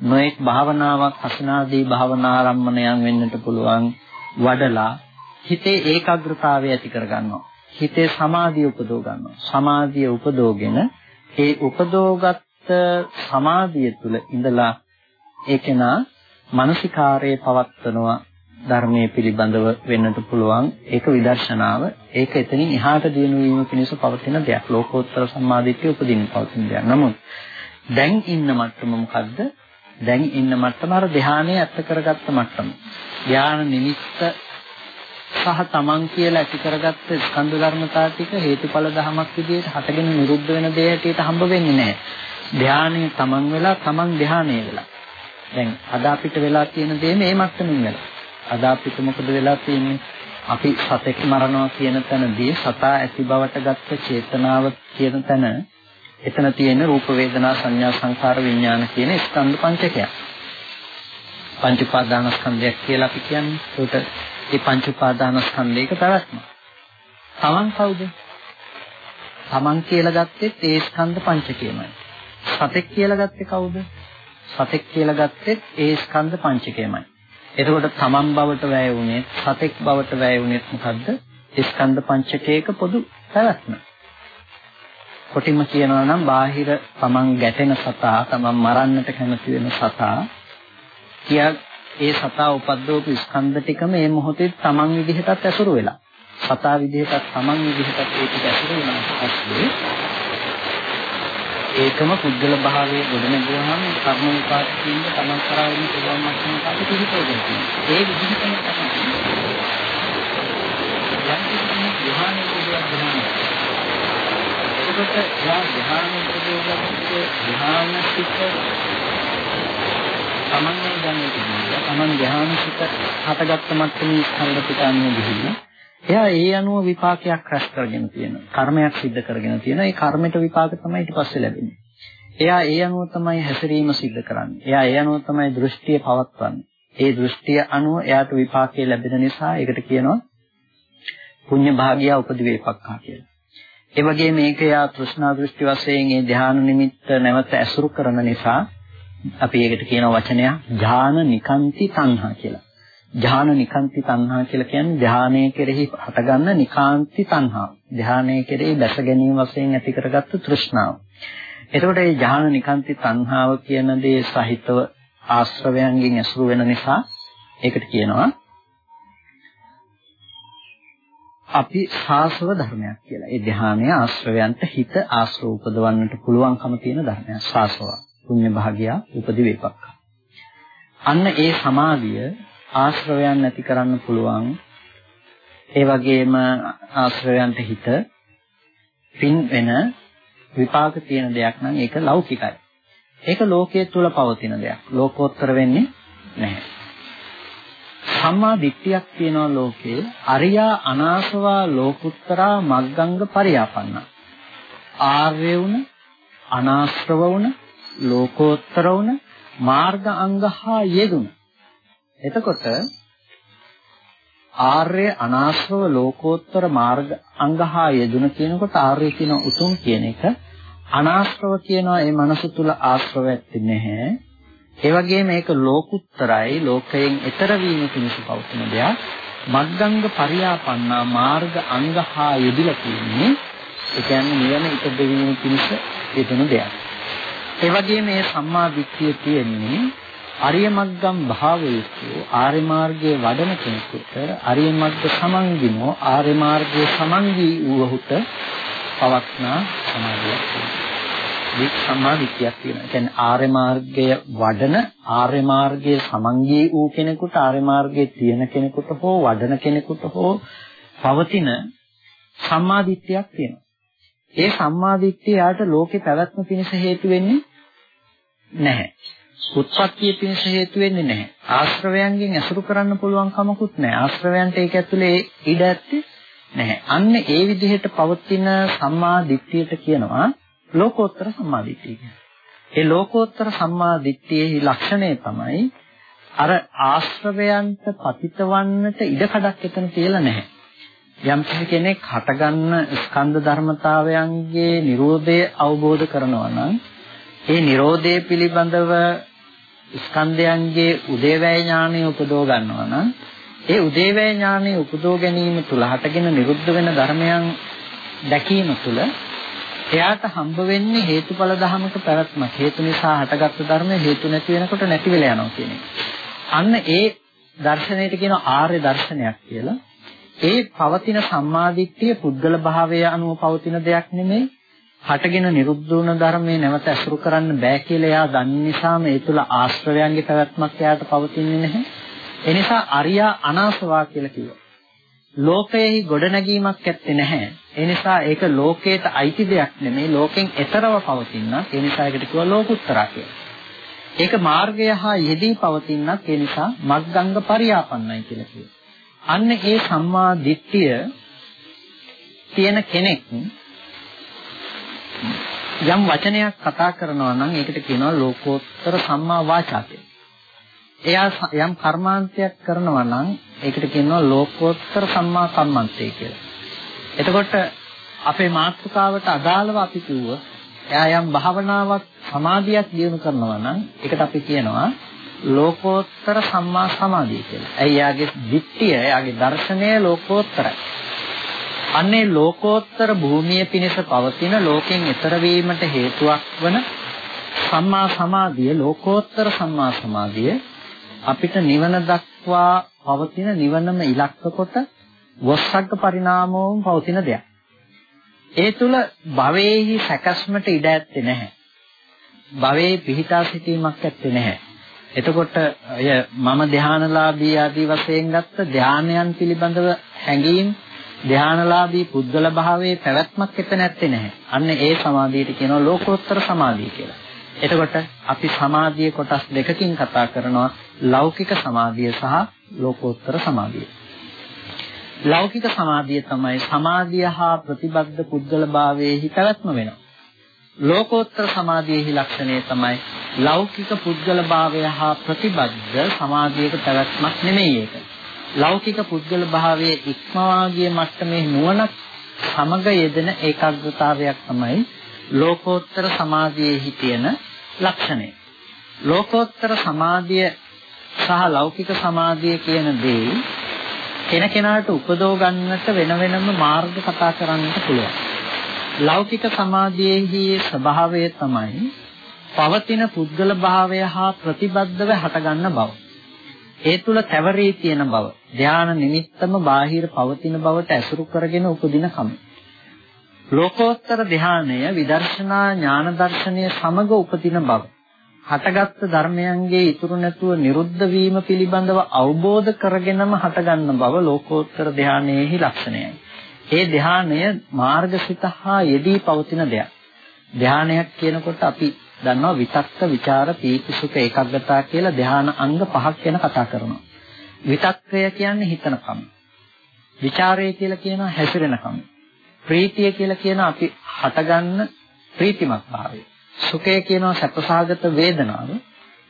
නොඑක් භාවනාවක් අසනාදී භාවනා ආරම්මණයන් වෙන්නට පුළුවන් වඩලා හිතේ ඒකාග්‍රතාවය ඇති කරගන්නවා. හිතේ සමාධිය උපදව ගන්නවා. සමාධිය උපදවගෙන ඒ උපදෝගත් සමාධිය තුල ඉඳලා ඒකේනා මානසිකාරයේ පවත්වනවා ධර්මයේ පිළිබඳව වෙන්නට පුළුවන් ඒක විදර්ශනාව. ඒක එතනින් එහාට දිනු වීම පිණිස පවතින දෙයක්. ලෝකෝත්තර සම්මාදිට්ඨිය උපදින්න පවතින දෙයක්. නමුත් දැන් ඉන්න මට්ටම මොකද්ද? දැන් ඉන්න මට්ටම අර ධානයේ ඇත්ත කරගත්ත මට්ටම. ධාන නිමිත්ත සහ තමන් කියලා ඇති කරගත්ත ස්කන්ධ ධර්මතා ටික හේතුඵල ධමයක් විදිහට හටගෙන නිරුද්ධ වෙන දේ හැටියට හම්බ වෙන්නේ නැහැ. ධානයේ තමන් වෙලා තමන් ධානයේ වෙලා දැන් අද අපිට වෙලා තියෙන දේ මේ මට්ටමින් වෙලා අද අපිට මොකද වෙලා තියෙන්නේ? අපි සතෙක් මරනවා කියන තැනදී සතා ඇති බවට ගත්ත චේතනාව කියන තැන එතන තියෙන රූප වේදනා සංඥා සංකාර විඥාන කියන ස්කන්ධ පංචකයක්. පංච උපාදානස්කන්ධයක් කියලා අපි කියන්නේ. ඒකට මේ පංච උපාදානස්කන්ධයක පැවැත්ම. තමන් කවුද? තමන් කියලා ගත්තෙත් ඒ ස්කන්ධ පංචකයමයි. සතෙක් කියලා ගත්තේ කවුද? සතෙක් කියලා ගත්තෙත් ඒ ස්කන්ධ පංචකයමයි. එතකොට තමන් බවට වැය වුණේ සතෙක් බවට වැය වුණේ මොකද්ද? ස්කන්ධ පංචකයක පොදු පැවැත්ම. කොටිම කියනවා නම් බාහිර තමන් ගැටෙන සතා, තමන් මරන්නට කැමති වෙන සතා කියා ඒ සතා උපද්දවපු ස්කන්ධ ටික මේ මොහොතේ තමන් විදිහටත් ඇසුරු වෙලා. සතා විදිහටත් තමන් විදිහටත් ඒ ටික ඇසුරු වෙනවා. ඒකම පුද්ගල භාවයේ ගොඩනගුවාම කර්ම විපාක කියන තමන් කරා වෙන පුළුවන් මට්ටමට අපි පිළිපෙදෙන්න තියෙනවා. ඒ විදිහටම තමයි යම් කිසි ධ්‍යානයේ පුදුවක් ධ්‍යානය. එතකොට යා ධ්‍යානයේ පුදුවකට ධ්‍යානසිත තමන්ගේ දැනෙන්නේ කියලා තමන් ධ්‍යානසිත හටගත්ත මට්ටමේ ස්කන්ධ පිට අනුව ගිහින් එයා ඒ අනුව විපාකයක් රැස් කරගෙන තියෙනවා. කර්මයක් සිද්ධ කරගෙන තියෙනවා. ඒ කර්මයට විපාක තමයි ඊට පස්සේ ලැබෙන්නේ. එයා ඒ අනුව තමයි හැසිරීම සිද්ධ කරන්නේ. එයා ඒ අනුව තමයි දෘෂ්ටිය පවත්වන්නේ. ඒ දෘෂ්ටිය අනුව එයාට විපාකයේ ලැබෙන නිසා ඒකට කියනවා පුඤ්ඤ භාගිය උපදිවේපක්ඛා කියලා. ඒ වගේම මේක යා තෘෂ්ණා දෘෂ්ටි වශයෙන් ඒ ධානය නිමිත්ත නැවත ඇසුරු කරන නිසා අපි ඒකට කියන වචනයක් ඥාන නිකාන්ති තණ්හා කියලා. ධාන නිකාන්ති තණ්හා කියලා කියන්නේ ධානයේ කෙරෙහි හටගන්න නිකාන්ති තණ්හාව. ධානයේ කෙරෙහි දැස ගැනීම වශයෙන් ඇති කරගත්තු තෘෂ්ණාව. එතකොට මේ ධාන නිකාන්ති තණ්හාව කියන දේ සහිතව ආශ්‍රවයන්ගෙන් ඇසුරු වෙන නිසා ඒකට කියනවා අපි සාසව ධර්මයක් කියලා. ඒ ධානය ආශ්‍රවයන්ට හිත ආශ්‍රව උපදවන්නට පුළුවන්කම තියෙන ධර්මයක් සාසව. පුඤ්ඤ භාගියා උපදි වේපක්ක. අන්න ඒ සමාධිය ආශ්‍රවයන් නැති කරන්න පුළුවන්. ඒ වගේම ආශ්‍රවයන්ට හිත පින් වෙන විපාක තියෙන දෙයක් නම් ඒක ලෞකිකයි. ඒක ලෝකයේ තුල පවතින දෙයක්. ලෝකෝත්තර වෙන්නේ නැහැ. සම්මා දිට්ඨියක් තියෙනවා ලෝකේ අරියා අනාසවා ලෝකුත්තරා මග්ගංග පරියාපන්න. ආර්ය වුණ අනාශ්‍රව වුණ ලෝකෝත්තර වුණ මාර්ග අංගහා යෙදුණ එතකොට ආර්ය අනාශ්‍රව ලෝකෝත්තර මාර්ග අංගහා යෙදුන කියනකොට ආර්ය කියන උතුම් කියන එක අනාශ්‍රව කියනවා ඒ මනස තුල ආශ්‍රව ඇත්තේ නැහැ. ඒ වගේම මේක ලෝකුත්තරයි ලෝකයෙන් ඈතර වීම පිණිස පවතින දෙයක්. මග්ගංග පරියාපන්නා මාර්ග අංගහා යෙදিলা කියන්නේ ඒ කියන්නේ නිවන ඉපදවීම පිණිස යෙදුණු දෙයක්. ඒ වගේම මේ සම්මා දිට්ඨිය තියෙන්නේ ආර්ය මග්ගම් භාවයේසෝ ආර්ය මාර්ගයේ වඩන කෙනෙකුට ආර්ය මග්ග සමන්ගිනෝ ආර්ය මාර්ගයේ සමන්ගී වූහුට පවක්නා සමාධියක් තියෙනවා. සම්මාදිට්ඨියක් තියෙනවා. ඒ කියන්නේ ආර්ය මාර්ගය වඩන ආර්ය මාර්ගයේ සමන්ගී වූ කෙනෙකුට ආර්ය මාර්ගයේ තියෙන කෙනෙකුට හෝ වඩන කෙනෙකුට හෝ පවතින සම්මාදිට්ඨියක් තියෙනවා. ඒ සම්මාදිට්ඨිය යාට ලෝකේ පැවැත්ම පිණිස හේතු වෙන්නේ නැහැ. උත්පත්තිය පිණිස හේතු වෙන්නේ නැහැ. ආශ්‍රවයන්ගෙන් ඇසුරු කරන්න පුළුවන් කමකුත් නැහැ. ආශ්‍රවයන්ට ඒක ඇතුලේ ඉඩ ඇත්තේ නැහැ. අන්න ඒ විදිහට පවතින සම්මා දිට්ඨියට කියනවා ලෝකෝත්තර සම්මා දිට්ඨිය කියලා. ඒ ලෝකෝත්තර සම්මා දිට්ඨියේ ලක්ෂණය තමයි අර ආශ්‍රවයන්ට පතිතවන්නට ඉඩකඩක් එතන තියලා නැහැ. යම් කෙනෙක් හටගන්න ස්කන්ධ ධර්මතාවයන්ගේ Nirodhe අවබෝධ කරනවා නම් ඒ Nirodhe පිළිබඳව ස්කන්ධයන්ගේ උදේවැය ඥානය උපදව ගන්නවා නම් ඒ උදේවැය ඥානය උපදව ගැනීම තුල හටගෙන නිරුද්ධ වෙන ධර්මයන් දැකීම තුල එයාට හම්බ වෙන්නේ හේතුඵල ධමක පැවැත්මක් හේතු නිසා හටගත්තු ධර්ම හේතු නැති වෙනකොට නැති වෙලා යනවා කියන එක. අන්න ඒ දර්ශනයට කියන ආර්ය දර්ශනයක් කියලා. ඒ පවතින සම්මාදිට්ඨිය පුද්ගල භාවය අනුව පවතින දෙයක් නෙමෙයි හටගෙන නිරුද්ධ වුණ ධර්මයේ නැවත අසුරු කරන්න බෑ කියලා එයා දන්න නිසාම ඒ තුල ආශ්‍රවයන්ගේ පැවැත්මක් එයාට පවතින්නේ නැහැ. ඒ නිසා අරියා අනාසවා කියලා කිව්වා. ලෝකයෙහි ගොඩනැගීමක් ඇත්තේ නැහැ. ඒ නිසා ඒක ලෝකයට අයිති දෙයක් නෙමෙයි ලෝකෙන් එතරව පවතිනක්. ඒ නිසා ඒකට කිව්වා ලෝකුත්තරා කියලා. ඒක මාර්ගය හා යෙදී පවතිනක්. ඒ නිසා මග්ගංග පරියාපන්නයි කියලා කිව්වා. අන්න ඒ සම්මා දිට්ඨිය තියෙන කෙනෙක් යම් වචනයක් කතා කරනවා නම් ඒකට කියනවා ලෝකෝත්තර සම්මා වාචා එයා යම් කර්මාන්තයක් කරනවා නම් ඒකට කියනවා ලෝකෝත්තර සම්මා කම්මන්තය කියලා. එතකොට අපේ මාතෘකාවට අදාළව අපි කිව්ව එයා යම් භාවනාවක් සමාධියක් දියුණු කරනවා නම් ඒකට අපි කියනවා ලෝකෝත්තර සම්මා සමාධිය කියලා. ඇයි යාගේ දිට්ඨිය, යාගේ දර්ශනය ලෝකෝත්තරයි. අන්නේ ලෝකෝත්තර භූමිය පිණිස පවතින ලෝකෙන් ඈතර වීමට හේතුවක් වන සම්මා සමාධිය ලෝකෝත්තර සම්මා සමාධිය අපිට නිවන දක්වා පවතින නිවනම ඉලක්ක කොට වස්සග්ග පරිණාමෝම පවතින දෙයක්. ඒ තුල භවයේහි සැකස්මට ඉඩ ඇත්තේ නැහැ. භවයේ පිහිටා සිටීමක් ඇත්තේ නැහැ. එතකොට අය මම ධානලාභී ආදී වශයෙන් ගත්ත ධානයන් පිළිබඳව හැඟීම් ධානලාභී පුද්ගල භාවයේ පැවැත්මක් එතන නැත්තේ නැහැ. අන්න ඒ සමාධියට කියනවා ලෝකෝත්තර සමාධිය කියලා. එතකොට අපි සමාධිය කොටස් දෙකකින් කතා කරනවා ලෞකික සමාධිය සහ ලෝකෝත්තර සමාධිය. ලෞකික සමාධිය තමයි සමාධිය හා ප්‍රතිබද්ධ පුද්ගල භාවයේහි පැවැත්ම වෙනවා. ලෝකෝත්තර සමාධියේහි ලක්ෂණය තමයි ලෞකික පුද්ගල භාවය හා ප්‍රතිබද්ධ සමාධියක පැවැත්මක් නෙමෙයි ඒක. ලෞකික පුද්ගල භාවයේ ඉක්මවා ගිය මට්ටමේ නුවණක් සමග යෙදෙන ඒකාග්‍රතාවයක් තමයි ලෝකෝත්තර සමාධියේහි තියෙන ලක්ෂණය. ලෝකෝත්තර සමාධිය සහ ලෞකික සමාධිය කියන දේ කෙනකෙනාට උපදව ගන්නට වෙන වෙනම මාර්ග කතා කරන්නට පුළුවන්. ලෞකික සමාධියේහි ස්වභාවය තමයි පවතින පුද්ගල භාවය හා ප්‍රතිබද්ධව හටගන්න බව. ඒ තුල තැවරී තියෙන බව. ධාන නිමිත්තම බාහිර පවතින බවට ඇසුරු කරගෙන උපදින කම. ලෝකෝත්තර ධානය විදර්ශනා ඥාන දර්ශනය සමග උපදින බව. හටගත් ධර්මයන්ගේ ඉතුරු නැතුව නිරුද්ධ වීම පිළිබඳව අවබෝධ කරගෙනම හටගන්න බව ලෝකෝත්තර ධානයේහි ලක්ෂණයයි. ඒ ධානය මාර්ගසිත හා යෙදී පවතින දෙයක්. ධානයක් කියනකොට අපි දන්නවා විතක්ක ਵਿਚාර පීති සුඛ ඒකග්ගතා කියලා ධානා අංග පහක් ගැන කතා කරනවා. විතක්කය කියන්නේ හිතන කම. ਵਿਚාරය කියලා කියනවා හැසිරෙන කම. ප්‍රීතිය කියලා කියනවා අපි හටගන්න ප්‍රීතිමත් භාවය. සුඛය කියනවා සැපසහගත වේදනාව.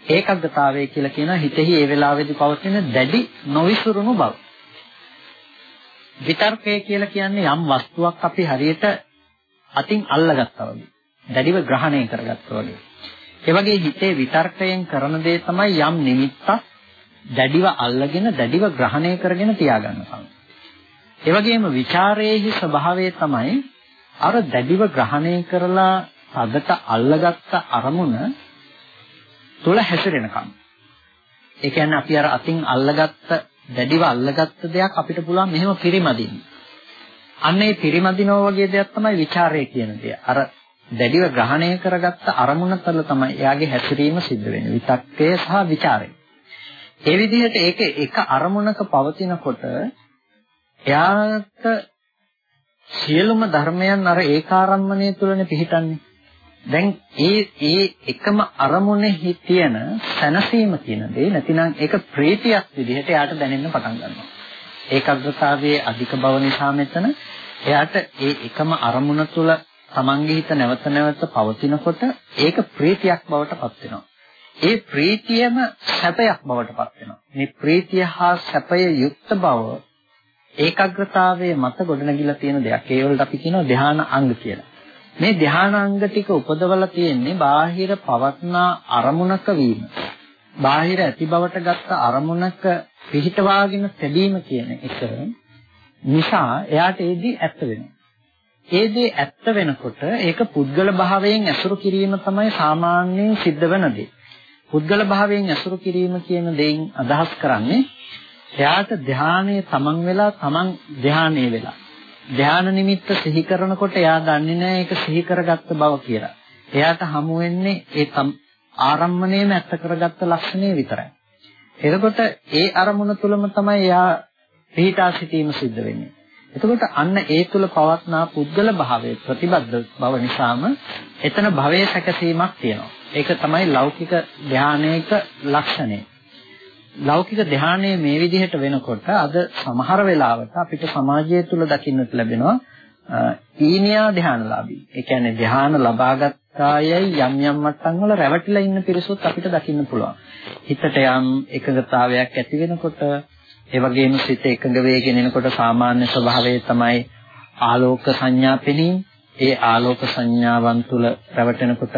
ඒකග්ගතාවය කියලා කියනවා හිතෙහි ඒ වෙලාවේදී පවතින දැඩි නොවිසුරුණු බව. විතර්කය කියලා කියන්නේ යම් වස්තුවක් අපි හරියට අතින් අල්ලගත්තා වගේ. දැඩිව ග්‍රහණය කරගත්තා වගේ. ඒ වගේ හිතේ විතර්කයෙන් කරන දේ තමයි යම් නිමිත්තක් දැඩිව අල්ලගෙන දැඩිව ග්‍රහණය කරගෙන තියාගන්න තමයි. ඒ වගේම ਵਿਚාරයේහි ස්වභාවය තමයි අර දැඩිව ග්‍රහණය කරලා අදට අල්ලගත්ත අරමුණ තුල හැසිරෙනකම්. ඒ කියන්නේ අපි අර අතින් අල්ලගත්ත දැඩිව අල්ලගත්ත දෙයක් අපිට පුළුවන් මෙහෙම පිරිමදින්න. අන්න ඒ පිරිමදිනෝ වගේ දෙයක් තමයි ਵਿਚාරය කියන දේ. අර දැඩිව ග්‍රහණය කරගත්ත අරමුණ තුළ තමයි එයාගේ හැසිරීම සිද්ධ වෙන්නේ. විතක්කය සහ ਵਿਚාරය. ඒ විදිහට ඒක එක අරමුණක පවතිනකොට එයාට සියලුම ධර්මයන් අර ඒකාරම්මණය තුළනේ පිහිටන්නේ. දැන් ඒ ඒ එකම අරමුණෙහි තියෙන සැනසීම කියන දේ නැතිනම් ඒක ප්‍රීතියක් විදිහට එයාට දැනෙන්න පටන් ගන්නවා. ඒකාග්‍රතාවයේ අධික බව නිසා මෙතන එයාට ඒ එකම අරමුණ තුළ තමන්ගේ හිත නැවත නැවත පවතිනකොට ඒක ප්‍රීතියක් බවට පත් වෙනවා. ඒ ප්‍රීතියම සැපයක් බවට පත් වෙනවා. මේ ප්‍රීතිය හා සැපය යුක්ත බව ඒකාග්‍රතාවයේ මත ගොඩනැගිලා තියෙන දෙයක්. ඒ වලට අපි කියනවා ධාන අංග කියලා. මේ ධාන අංග ටික උපදවලා තියෙන්නේ බාහිර පවත්නා අරමුණක වීම. බාහිර ඇති බවට ගත්ත අරමුණක පිහිටවාගෙන තැබීම කියන එක නිසා එයාට ඒදී ඇත්ත වෙනවා. ඒ දේ ඇත්ත වෙනකොට ඒක පුද්ගල භාවයෙන් ඇසුරු කිරීම තමයි සාමාන්‍යයෙන් සිද්ධ වෙන දේ. පුද්ගල භාවයෙන් ඇසුරු කිරීම කියන දෙයින් අදහස් කරන්නේ එයාට ධානයේ තමන් වෙලා තමන් ධානයේ වෙලා. ධාන නිමිත්ත සිහි කරනකොට එයා දන්නේ නැහැ ඒක සිහි කරගත්ත බව කියලා. එයාට හමු වෙන්නේ ඒ ආරම්මණයම ඇත්ත කරගත්ත ලක්ෂණය විතරයි. එතකොට ඒ අරමුණ තුලම තමයි එයා පිහිටා සිටීම සිද්ධ වෙන්නේ. එතකොට අන්න ඒ තුල පවත්නා පුද්ගල භාවයේ ප්‍රතිබද්ධ බව නිසාම එතන භවයේ සැකසීමක් තියෙනවා. ඒක තමයි ලෞකික ධානයේක ලක්ෂණය. ලෞකික ධානයේ මේ විදිහට වෙනකොට අද සමහර වෙලාවට අපිට සමාජය තුල දකින්නට ලැබෙනවා ඊනියා ධානලාභී. ඒ කියන්නේ ධාන ලබාගත්තායයි යම් යම් මට්ටම් වල රැවටිලා ඉන්න පිරිසොත් අපිට දකින්න පුළුවන්. හිතට යම් එකඟතාවයක් ඇති වෙනකොට ඒ වගේම සිත එකඟ වේගෙන එනකොට සාමාන්‍ය ස්වභාවය තමයි ආලෝක සංඥා පෙනීම. ඒ ආලෝක සංඥාවන් තුල රැවටෙනකොට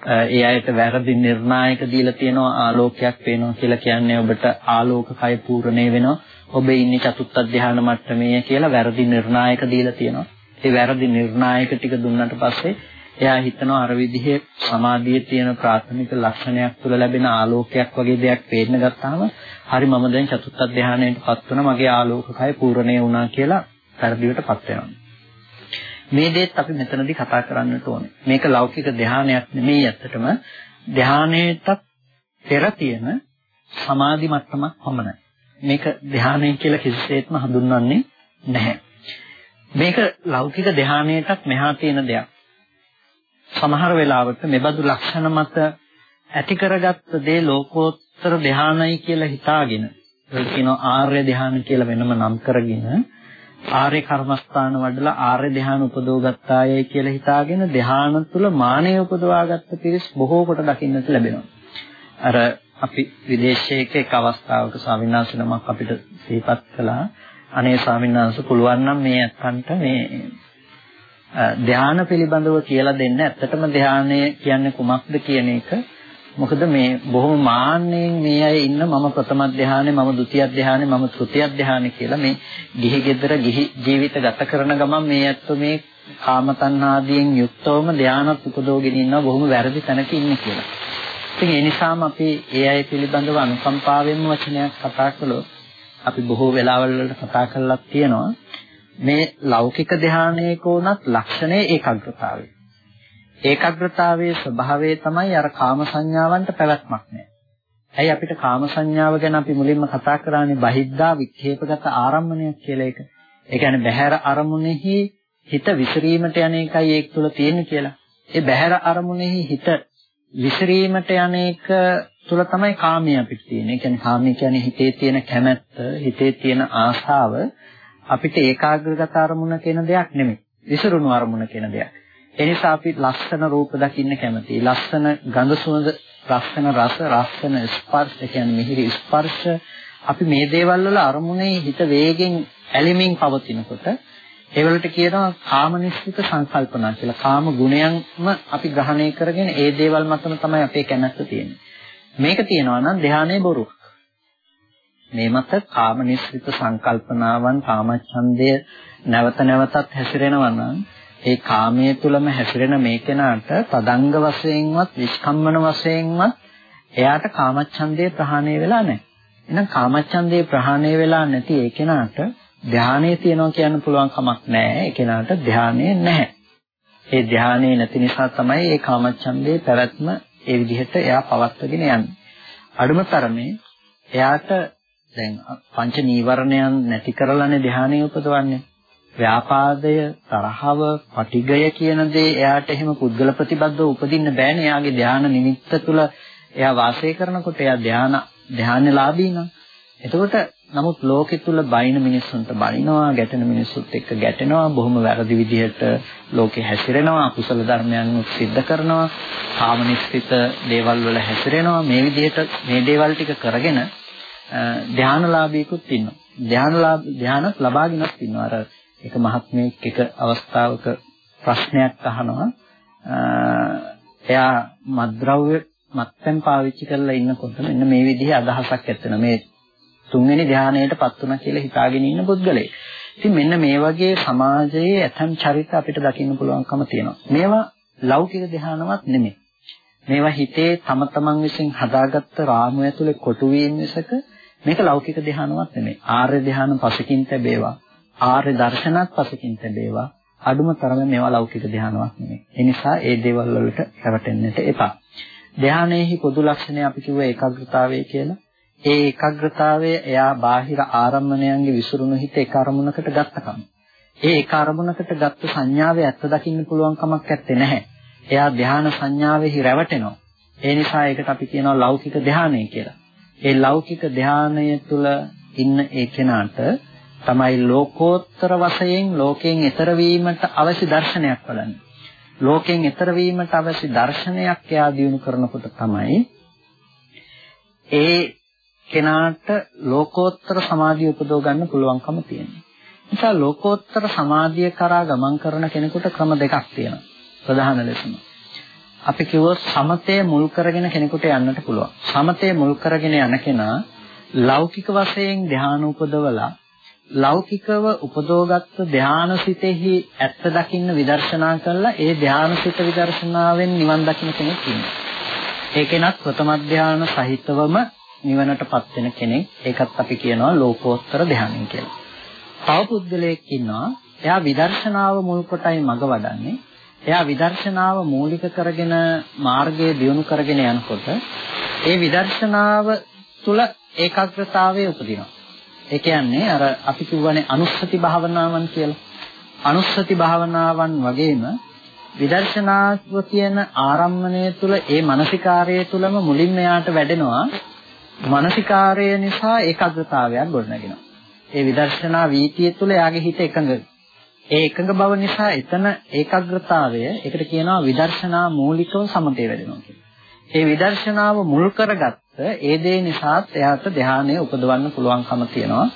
ඒ අයට වැරදි නිර්ණායක දීලා තියෙනවා ආලෝකයක් පේනවා කියලා කියන්නේ ඔබට ආලෝකකය පූර්ණේ වෙනවා. ඔබ ඉන්නේ චතුත්ථ ධානය මට්ටමේ කියලා වැරදි නිර්ණායක දීලා තියෙනවා. ඒ වැරදි නිර්ණායක ටික දුන්නට පස්සේ එයා හිතනවා අර විදිහේ සමාධියේ තියෙන ප්‍රාථමික ලක්ෂණයක් තුළ ලැබෙන ආලෝකයක් වගේ දෙයක් පේන්න ගත්තාම හරි මම දැන් චතුත්ථ ධානයටපත් වුණා මගේ ආලෝකකය පූර්ණේ වුණා කියලා පරිදිවටපත් වෙනවා. මේ දේත් අපි මෙතනදී කතා කරන්නට ඕනේ. මේක ලෞකික ධානයක් නෙමෙයි ඇත්තටම ධානයේට පෙර තියෙන සමාධි මට්ටමක් පමණයි. මේක ධානය කියලා කිසිසේත්ම හඳුන්වන්නේ නැහැ. මේක ලෞකික ධානයටත් මෙහා තියෙන දෙයක්. සමහර වෙලාවට මෙබඳු ලක්ෂණ මත ඇති කරගත්ත දේ ලෝකෝත්තර ධානයි කියලා හිතාගෙන ඒක කියනවා ආර්ය ධානය කියලා වෙනම නම් කරගෙන ආර්ය කර්මස්ථාන වඩලා ආර්ය ධානය උපදවගත්තායයි කියලා හිතාගෙන ධානය තුල මානය උපදවාගත්ත පිරිස් බොහෝ කොට දකින්නට ලැබෙනවා. අර අපි විදේශයක එක් අවස්ථාවක ස්වාමීන් වහන්සේ නමක් අපිට සිහිපත් කළා. අනේ ස්වාමීන් වහන්සේ පුළුවන් නම් මේ අත්තන්ට මේ ධානය පිළිබඳව කියලා දෙන්න. ඇත්තටම ධානය කියන්නේ කුමක්ද කියන එක මොකද මේ බොහොම මාන්නයෙන් මේ අය ඉන්න මම ප්‍රථම ධානය මම ဒုတိ ය ධානය මම තෘතිය ධානය කියලා මේ ගිහි ගෙදර ගිහි ජීවිත ගත කරන ගමන් මේ ඇත්තෝ මේ කාම තණ්හාදියෙන් යුක්තවම ධානත් උපදෝගෙන ඉන්නවා බොහොම වැරදි තැනක ඉන්නේ කියලා. ඉතින් ඒ නිසාම අපි ඒ අය පිළිබඳව අනුකම්පාවෙන්ම වචනයක් කතා කළොත් අපි බොහෝ වෙලාවල් වලට කතා කරලා තියෙනවා මේ ලෞකික ධානයක උනත් ලක්ෂණය ඒකාග්‍රතාවය. ඒකාග්‍රතාවයේ ස්වභාවය තමයි අර කාම සංඥාවන්ට පැවැත්මක් නැහැ. ඇයි අපිට කාම සංඥාව ගැන අපි මුලින්ම කතා කරානේ බහිද්දා වික්ෂේපගත ආරම්මණයක් කියලා එක. ඒ කියන්නේ බහැර අරමුණෙහි හිත විසිරීමට යන එකයි ඒක තුල තියෙන්නේ කියලා. ඒ බහැර අරමුණෙහි හිත විසිරීමට යන එක තුල තමයි කාමයේ අපිට තියෙන්නේ. ඒ කියන්නේ කාමයේ කියන්නේ හිතේ තියෙන කැමැත්ත, හිතේ තියෙන ආශාව අපිට ඒකාග්‍රගත අරමුණ කියන දෙයක් නෙමෙයි. විසිරුණු අරමුණ කියන දෙයක්. ඒ නිසා අපි ලස්සන රූප දකින්න කැමතියි. ලස්සන ගඳ සුවඳ, ලස්සන රස, ලස්සන ස්පර්ශ, කියන්නේ මිහිරි ස්පර්ශ අපි මේ දේවල් වල අරමුණේ හිත වේගෙන් ඇලිමින් පවතිනකොට ඒවලට කියනවා කාමනිස්සිත සංකල්පනා කියලා. කාම ගුණයන්ම අපි ග්‍රහණය කරගෙන ඒ දේවල් මතම තමයි අපේ කැමැත්ත තියෙන්නේ. මේක තියෙනවා නම් ධානයේ බොරුවක්. මේ මත කාමනිස්සිත සංකල්පනාවන් කාමච්ඡන්දය නැවත නැවතත් හැසිරෙනවා නම් ඒ කාමයේ තුලම හැසිරෙන මේ කෙනාට තදංග වශයෙන්වත් විස්කම්මන වශයෙන්වත් එයාට කාමච්ඡන්දේ ප්‍රහාණය වෙලා නැහැ. එහෙනම් කාමච්ඡන්දේ ප්‍රහාණය වෙලා නැති ඒ කෙනාට ධානයේ තියනවා කියන්න පුළුවන් කමක් නැහැ. ඒ කෙනාට ධානයේ නැහැ. ඒ ධානයේ නැති නිසා තමයි ඒ කාමච්ඡන්දේ පැවැත්ම ඒ විදිහට එයා පවත්වාගෙන යන්නේ. අඩුම තරමේ එයාට දැන් පංච නීවරණයන් නැති කරලානේ ධානය උපදවන්නේ. ව්‍යාපාදය, තරහව, පටිගය කියන දේ එයාට එහෙම පුද්ගල ප්‍රතිබද්ධව උපදින්න බෑනේ. එයාගේ ධානා නිමිත්ත තුළ එයා වාසය කරනකොට එයා ධානා ධාන්‍යලාභී නම්. එතකොට නමුත් ලෝකෙ තුල බයින මිනිස්සුන්ට බනිනවා, ගැටෙන මිනිස්සුත් එක්ක ගැටෙනවා, බොහොම වැරදි විදිහට ලෝකෙ හැසිරෙනවා, අකුසල ධර්මයන් සිද්ධ කරනවා, කාමනිස්සිත දේවල් වල හැසිරෙනවා. මේ විදිහට මේ දේවල් ටික කරගෙන ධානලාභීකුත් ඉන්නවා. ධානලාභ ධානත් ලබාගෙනත් ඉන්නවා. අර එක මහත්මයෙක් එක අවස්ථාවක ප්‍රශ්නයක් අහනවා එයා මත්ද්‍රව්‍ය මත්පැන් පාවිච්චි කරලා ඉන්නකොට මෙන්න මේ විදිහේ අදහසක් ඇත්තන මේ තුන්වෙනි ධානයටපත් වුණා කියලා හිතාගෙන ඉන්න පුද්ගලයෙක්. ඉතින් මෙන්න මේ වගේ සමාජයේ ඇතම් චරිත අපිට දකින්න පුළුවන්කම තියෙනවා. මේවා ලෞකික ධානවත් නෙමෙයි. මේවා හිතේ තම තමන් විසින් හදාගත්ත රාමුව ඇතුලේ කොටු වීම මිසක මේක ලෞකික ධානවත් නෙමෙයි. ආර්ය ධාන පසකින් ලැබේවා. ආර්ය දර්ශනත් පසකින් ලැබේවා. අඩුම තරමේ මේවා ලෞකික ධානයක් නෙමෙයි. ඒ නිසා ඒ දේවල් වලට රැවටෙන්නට එපා. ධානයේහි පොදු ලක්ෂණය අපි කිව්ව ඒකාග්‍රතාවය කියලා. ඒ ඒකාග්‍රතාවය එයා බාහිර ආරම්මණයන්ගේ විසිරුණු හිත එක අරමුණකට ගත්තකම. ඒ එක අරමුණකට ගත්ත සංඥාවේ ඇත්ත දකින්න පුළුවන් කමක් නැත්තේ නැහැ. එයා ධාන සංඥාවෙහි රැවටෙනවා. ඒ නිසා ඒකට අපි කියනවා ලෞකික ධානය කියලා. ඒ ලෞකික ධානය තුල ඉන්න ඒ කෙනාට තමයි ලෝකෝත්තර වශයෙන් ලෝකයෙන් එතර වීමට අවශ්‍ය දර්ශනයක් වඩන්නේ. ලෝකයෙන් එතර වීමට අවශ්‍ය දර්ශනයක් එයා දිනු කරනකොට තමයි ඒ කෙනාට ලෝකෝත්තර සමාධිය උපදව ගන්න පුළුවන්කම තියෙන්නේ. නිසා ලෝකෝත්තර සමාධිය කරා ගමන් කරන කෙනෙකුට ක්‍රම දෙකක් තියෙනවා. ප්‍රධාන ලෙසම. අපි කිව්වොත් සමතය මුල් කරගෙන කෙනෙකුට යන්නට පුළුවන්. සමතය මුල් කරගෙන යන කෙනා ලෞකික වශයෙන් ධ්‍යාන උපදවලා ලෞකිකව උපදෝගත්ත ධානසිතෙහි ඇත්ත දකින්න විදර්ශනා කළා ඒ ධානසිත විදර්ශනාවෙන් නිවන් දකින්න කෙනෙක් ඉන්නවා. ඒකෙනත් ප්‍රථම ධාන සහිතවම නිවනටපත් වෙන කෙනෙක්. ඒකත් අපි කියනවා ලෝකෝත්තර ධානය කියලා. තව පුද්ගලයෙක් ඉන්නවා එයා විදර්ශනාව මුල් කොටයි මඟ වඩන්නේ. එයා විදර්ශනාව මූලික කරගෙන මාර්ගය දියුණු කරගෙන යනකොට ඒ විදර්ශනාව තුල ඒකාග්‍රතාවය උපදිනවා. ඒ කියන්නේ අර අපි කියවනේ අනුස්සති භාවනාවන් කියලා. අනුස්සති භාවනාවන් වගේම විදර්ශනාව කියන ආරම්මණය තුල ඒ මානසිකාරය තුලම මුලින්ම යාට වැඩෙනවා මානසිකාරය නිසා ඒකාග්‍රතාවයක් ගොඩනගෙනවා. ඒ විදර්ශනා වීතිය තුල යාගේ හිත එකඟ. ඒ එකඟ බව නිසා එතන ඒකාග්‍රතාවය ඒකට කියනවා විදර්ශනා මූලිකව සමතේ වැඩෙනවා කියලා. ඒ විදර්ශනාව මුල් කරගත්ත ඒ දේ නිසාත් එයාට ධානය උපදවන්න පුළුවන්කම තියෙනවා.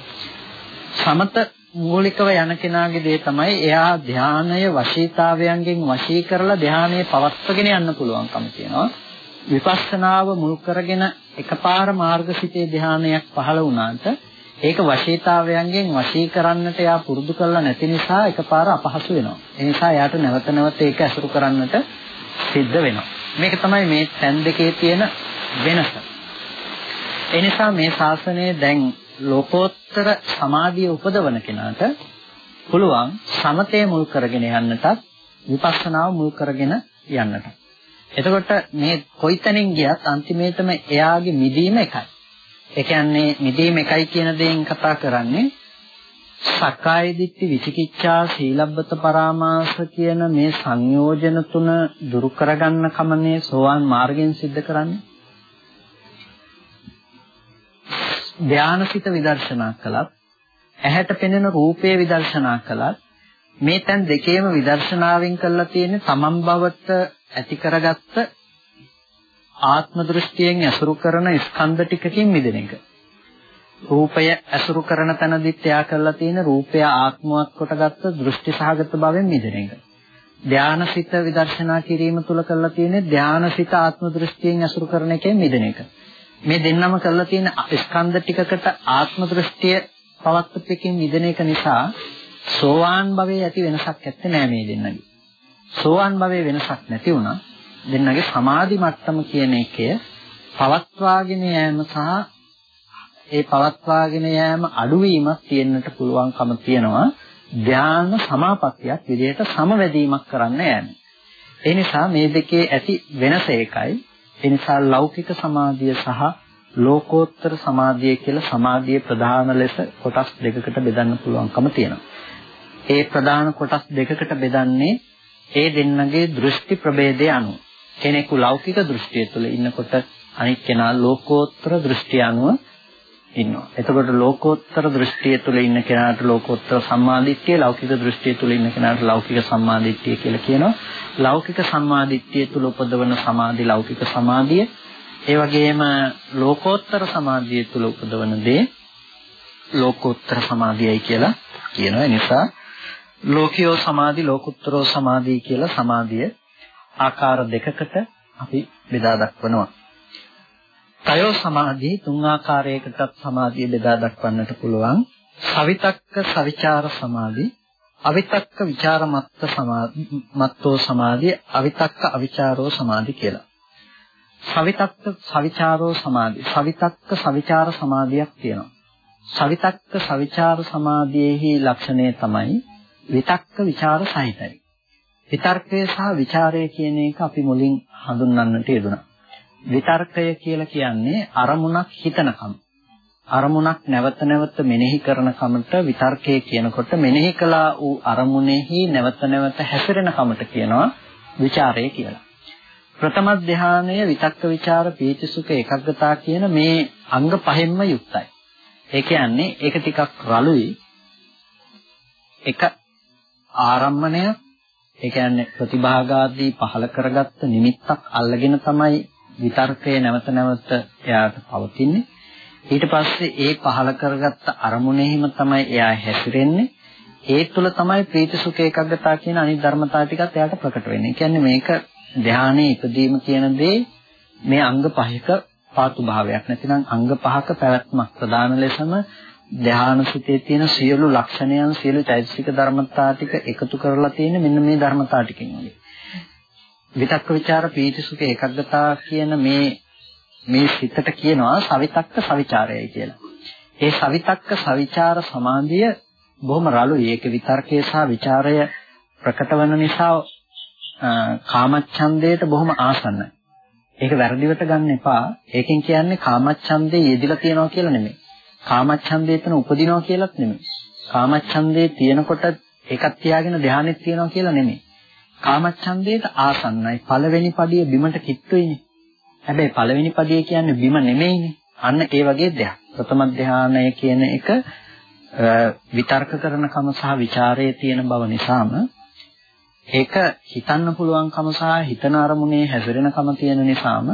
සමත මූලිකව යන කෙනාගේ දේ තමයි එයා ධානය වශීතාවයන්ගෙන් වශී කරලා ධානය පවත්වගෙන යන්න පුළුවන්කම තියෙනවා. විපස්සනාව මුල් කරගෙන එකපාර මාර්ගසිතේ ධානයක් පහළ වුණාට ඒක වශීතාවයන්ගෙන් වශී කරන්නට යා පුරුදු කරලා නැති නිසා එකපාර අපහසු වෙනවා. ඒ නිසා යාට නැවත නැවත ඒක ඇසුරු කරන්නට සිද්ධ වෙනවා. මේක තමයි මේ තැන් දෙකේ තියෙන වෙනස. ඒ නිසා මේ ශාසනය දැන් ලෝකෝත්තර සමාධිය උපදවන කෙනාට පුළුවන් සමතේ මුල් කරගෙන යන්නටත් විපස්සනාව මුල් කරගෙන යන්නට. එතකොට මේ කොයිතනින් ගියත් අන්තිමේටම එයාගේ මිදීම එකයි. ඒ කියන්නේ මිදීම එකයි කියන දේෙන් කතා කරන්නේ සක්කාය දිට්ඨි විචිකිච්ඡා සීලබ්බත පරාමාස කියන මේ සංයෝජන තුන දුරු කරගන්න කමනේ සෝවාන් මාර්ගයෙන් සිද්ධ කරන්නේ. ධානාසිත විදර්ශනා කළත් ඇහැට පෙනෙන රූපේ විදර්ශනා කළත් මේ තැන් දෙකේම විදර්ශනාවෙන් කරලා තියෙන්නේ තමන් බවට ඇති කරගත්ත ආත්ම දෘෂ්ටියෙන් ඇසුරු කරන ස්කන්ධ ටිකකින් මිදෙන එක. රූපය ඇසුරු කරන තැනදිත් එයා කරලා තියෙන රූපය ආත්මවත් කොටගත්ත දෘෂ්ටි සහගත භවෙන් මිදෙන එක. ධානාසිත විදර්ශනා කිරීම තුළ කරලා තියෙන්නේ ධානාසිත ආත්ම දෘෂ්ටියෙන් ඇසුරු කරන එකෙන් මිදෙන එක. මේ දෙන්නම කරලා තියෙන ස්කන්ධ ටිකකට ආත්ම දෘෂ්ටිය පවත්පතකින් මිදෙන එක නිසා සෝවාන් භවයේ ඇති වෙනසක් ඇත්තේ නෑ මේ දෙන්නගේ. සෝවාන් භවයේ වෙනසක් නැති වුණා දෙන්නගේ සමාධි මට්ටම කියන එකය පවත්වාගෙන යෑම සහ ඒ පවත්වාගෙන යෑම අඩුවීමක් තියෙන්නට පුළුවන්කම තියෙනවා ධ්‍යාන සමාපත්තියක් විදිහට සමවැදීමක් කරන්න යෑම. ඒ නිසා මේ දෙකේ ඇති වෙනස ඒකයි. ඒ නිසා ලෞකික සමාධිය සහ ලෝකෝත්තර සමාධිය කියලා සමාධියේ ප්‍රධාන ලෙස කොටස් දෙකකට බෙදන්න පුළුවන්කම තියෙනවා. ඒ ප්‍රධාන කොටස් දෙකකට බෙදන්නේ ඒ දෙන්නගේ දෘෂ්ටි ප්‍රභේදය අනුව. කෙනෙකු ලෞකික දෘෂ්ටිය තුළ ඉන්නකොට අනිත් කෙනා ලෝකෝත්තර දෘෂ්ටිය අනුව ඉන්නවා. එතකොට ලෝකෝත්තර දෘෂ්ටිය තුළ ඉන්න කෙනාට ලෝකෝත්තර සම්මාදිට්ඨිය, ලෞකික දෘෂ්ටිය තුළ ඉන්න කෙනාට ලෞකික සම්මාදිට්ඨිය කියලා කියනවා. ලෞකික සම්මාදිට්ඨිය තුළ උපදවන සමාධි ලෞකික සමාධිය, ඒ වගේම ලෝකෝත්තර සමාධිය තුළ උපදවන දේ ලෝකෝත්තර සමාධියයි කියලා කියනවා. ඒ නිසා ලෝකියෝ සමාධි, ලෝකුත්තරෝ සමාධි කියලා සමාධිය ආකාර දෙකකට අපි බෙදා දක්වනවා. තයෝ සමාධි තුන් ආකාරයකටත් සමාධිය බෙදා දක්වන්නට පුළුවන්. සවිතක්ක සවිචාර සමාධි, අවිතක්ක විචාර මත්ත සමාධි, මත්තෝ සමාධිය, අවිතක්ක අවිචාරෝ සමාධි කියලා. සවිතක්ක සවිචාරෝ සමාධි, සවිතක්ක සවිචාර සමාධියක් තියෙනවා. සවිතක්ක සවිචාර සමාධියේහි ලක්ෂණය තමයි විතක්ක විචාර සහිතයි. විතර්කය සහ ਵਿਚාරය කියන එක අපි මුලින් හඳුන්වන්නට යෙදුණා. විතර්කය කියලා කියන්නේ අරමුණක් හිතනකම. අරමුණක් නැවත නැවත මෙනෙහි කරන කමට විතර්කය කියනකොට මෙනෙහි කළා වූ අරමුණෙහි නැවත නැවත හැසිරෙන කමට කියනවා ਵਿਚාරය කියලා. ප්‍රථම ධානය විතක්ක ਵਿਚාර පීතිසුඛ ඒකග්ගතා කියන මේ අංග පහෙන්ම යුක්තයි. ඒ කියන්නේ ඒක ටිකක් රළුයි. එක ආරම්මණයක් ඒ කියන්නේ ප්‍රතිභාගාදී පහල කරගත්ත නිමිත්තක් අල්ලගෙන තමයි විතර්කය නැවත නැවත එයාට පවතින්නේ. ඊට පස්සේ ඒ පහල කරගත්ත අරමුණෙහිම තමයි එයා හැසිරෙන්නේ. ඒ තුළ තමයි ප්‍රීති සුඛ ඒකග්ගතා කියන අනිත් ධර්මතා ටිකත් එයාට ප්‍රකට වෙන්නේ. ඒ කියන්නේ මේක ධානයේ ඉදීම කියන දේ මේ අංග පහක පාතු භාවයක්. නැතිනම් අංග පහක පැවැත්මක් ප්‍රධාන ලෙසම ධානාසිතේ තියෙන සියලු ලක්ෂණයන් සියලු චෛතසික ධර්මතා ටික එකතු කරලා තියෙන මෙන්න මේ ධර්මතා ටිකෙන් වගේ. විතක්ක ਵਿਚාර පීතිසුඛ ඒකග්ගතා කියන මේ මේ සිතට කියනවා සවිතක්ක සවිචාරයයි කියලා. ඒ සවිතක්ක සවිචාර සමාධිය බොහොම රළුයි. ඒක විතර්කයේ සහ ਵਿਚාරය ප්‍රකට වෙන නිසා කාමච්ඡන්දයට බොහොම ආසන්නයි. ඒක වැරදිවට ගන්න එපා. ඒකෙන් කියන්නේ කාමච්ඡන්දේ යෙදিলা තියනවා කියලා නෙමෙයි. කාමච්ඡන්දේ එතන උපදිනවා කියලාත් නෙමෙයි. කාමච්ඡන්දේ තියෙනකොට ඒකත් තියාගෙන ධානයෙත් තියනවා කියලා නෙමෙයි. කාමච්ඡන්දේට ආසන්නයි. පළවෙනි පදිය බිමට කිට්ටුයිනේ. හැබැයි පළවෙනි පදිය කියන්නේ බිම නෙමෙයිනේ. අන්න ඒ වගේ දෙයක්. ප්‍රථම ධානය කියන එක විතර්ක කරන කම සහ ਵਿਚාරයේ තියෙන බව නිසාම ඒක හිතන්න පුළුවන්කම සහ හිතන අරමුණේ හැසිරෙනකම තියෙන නිසාම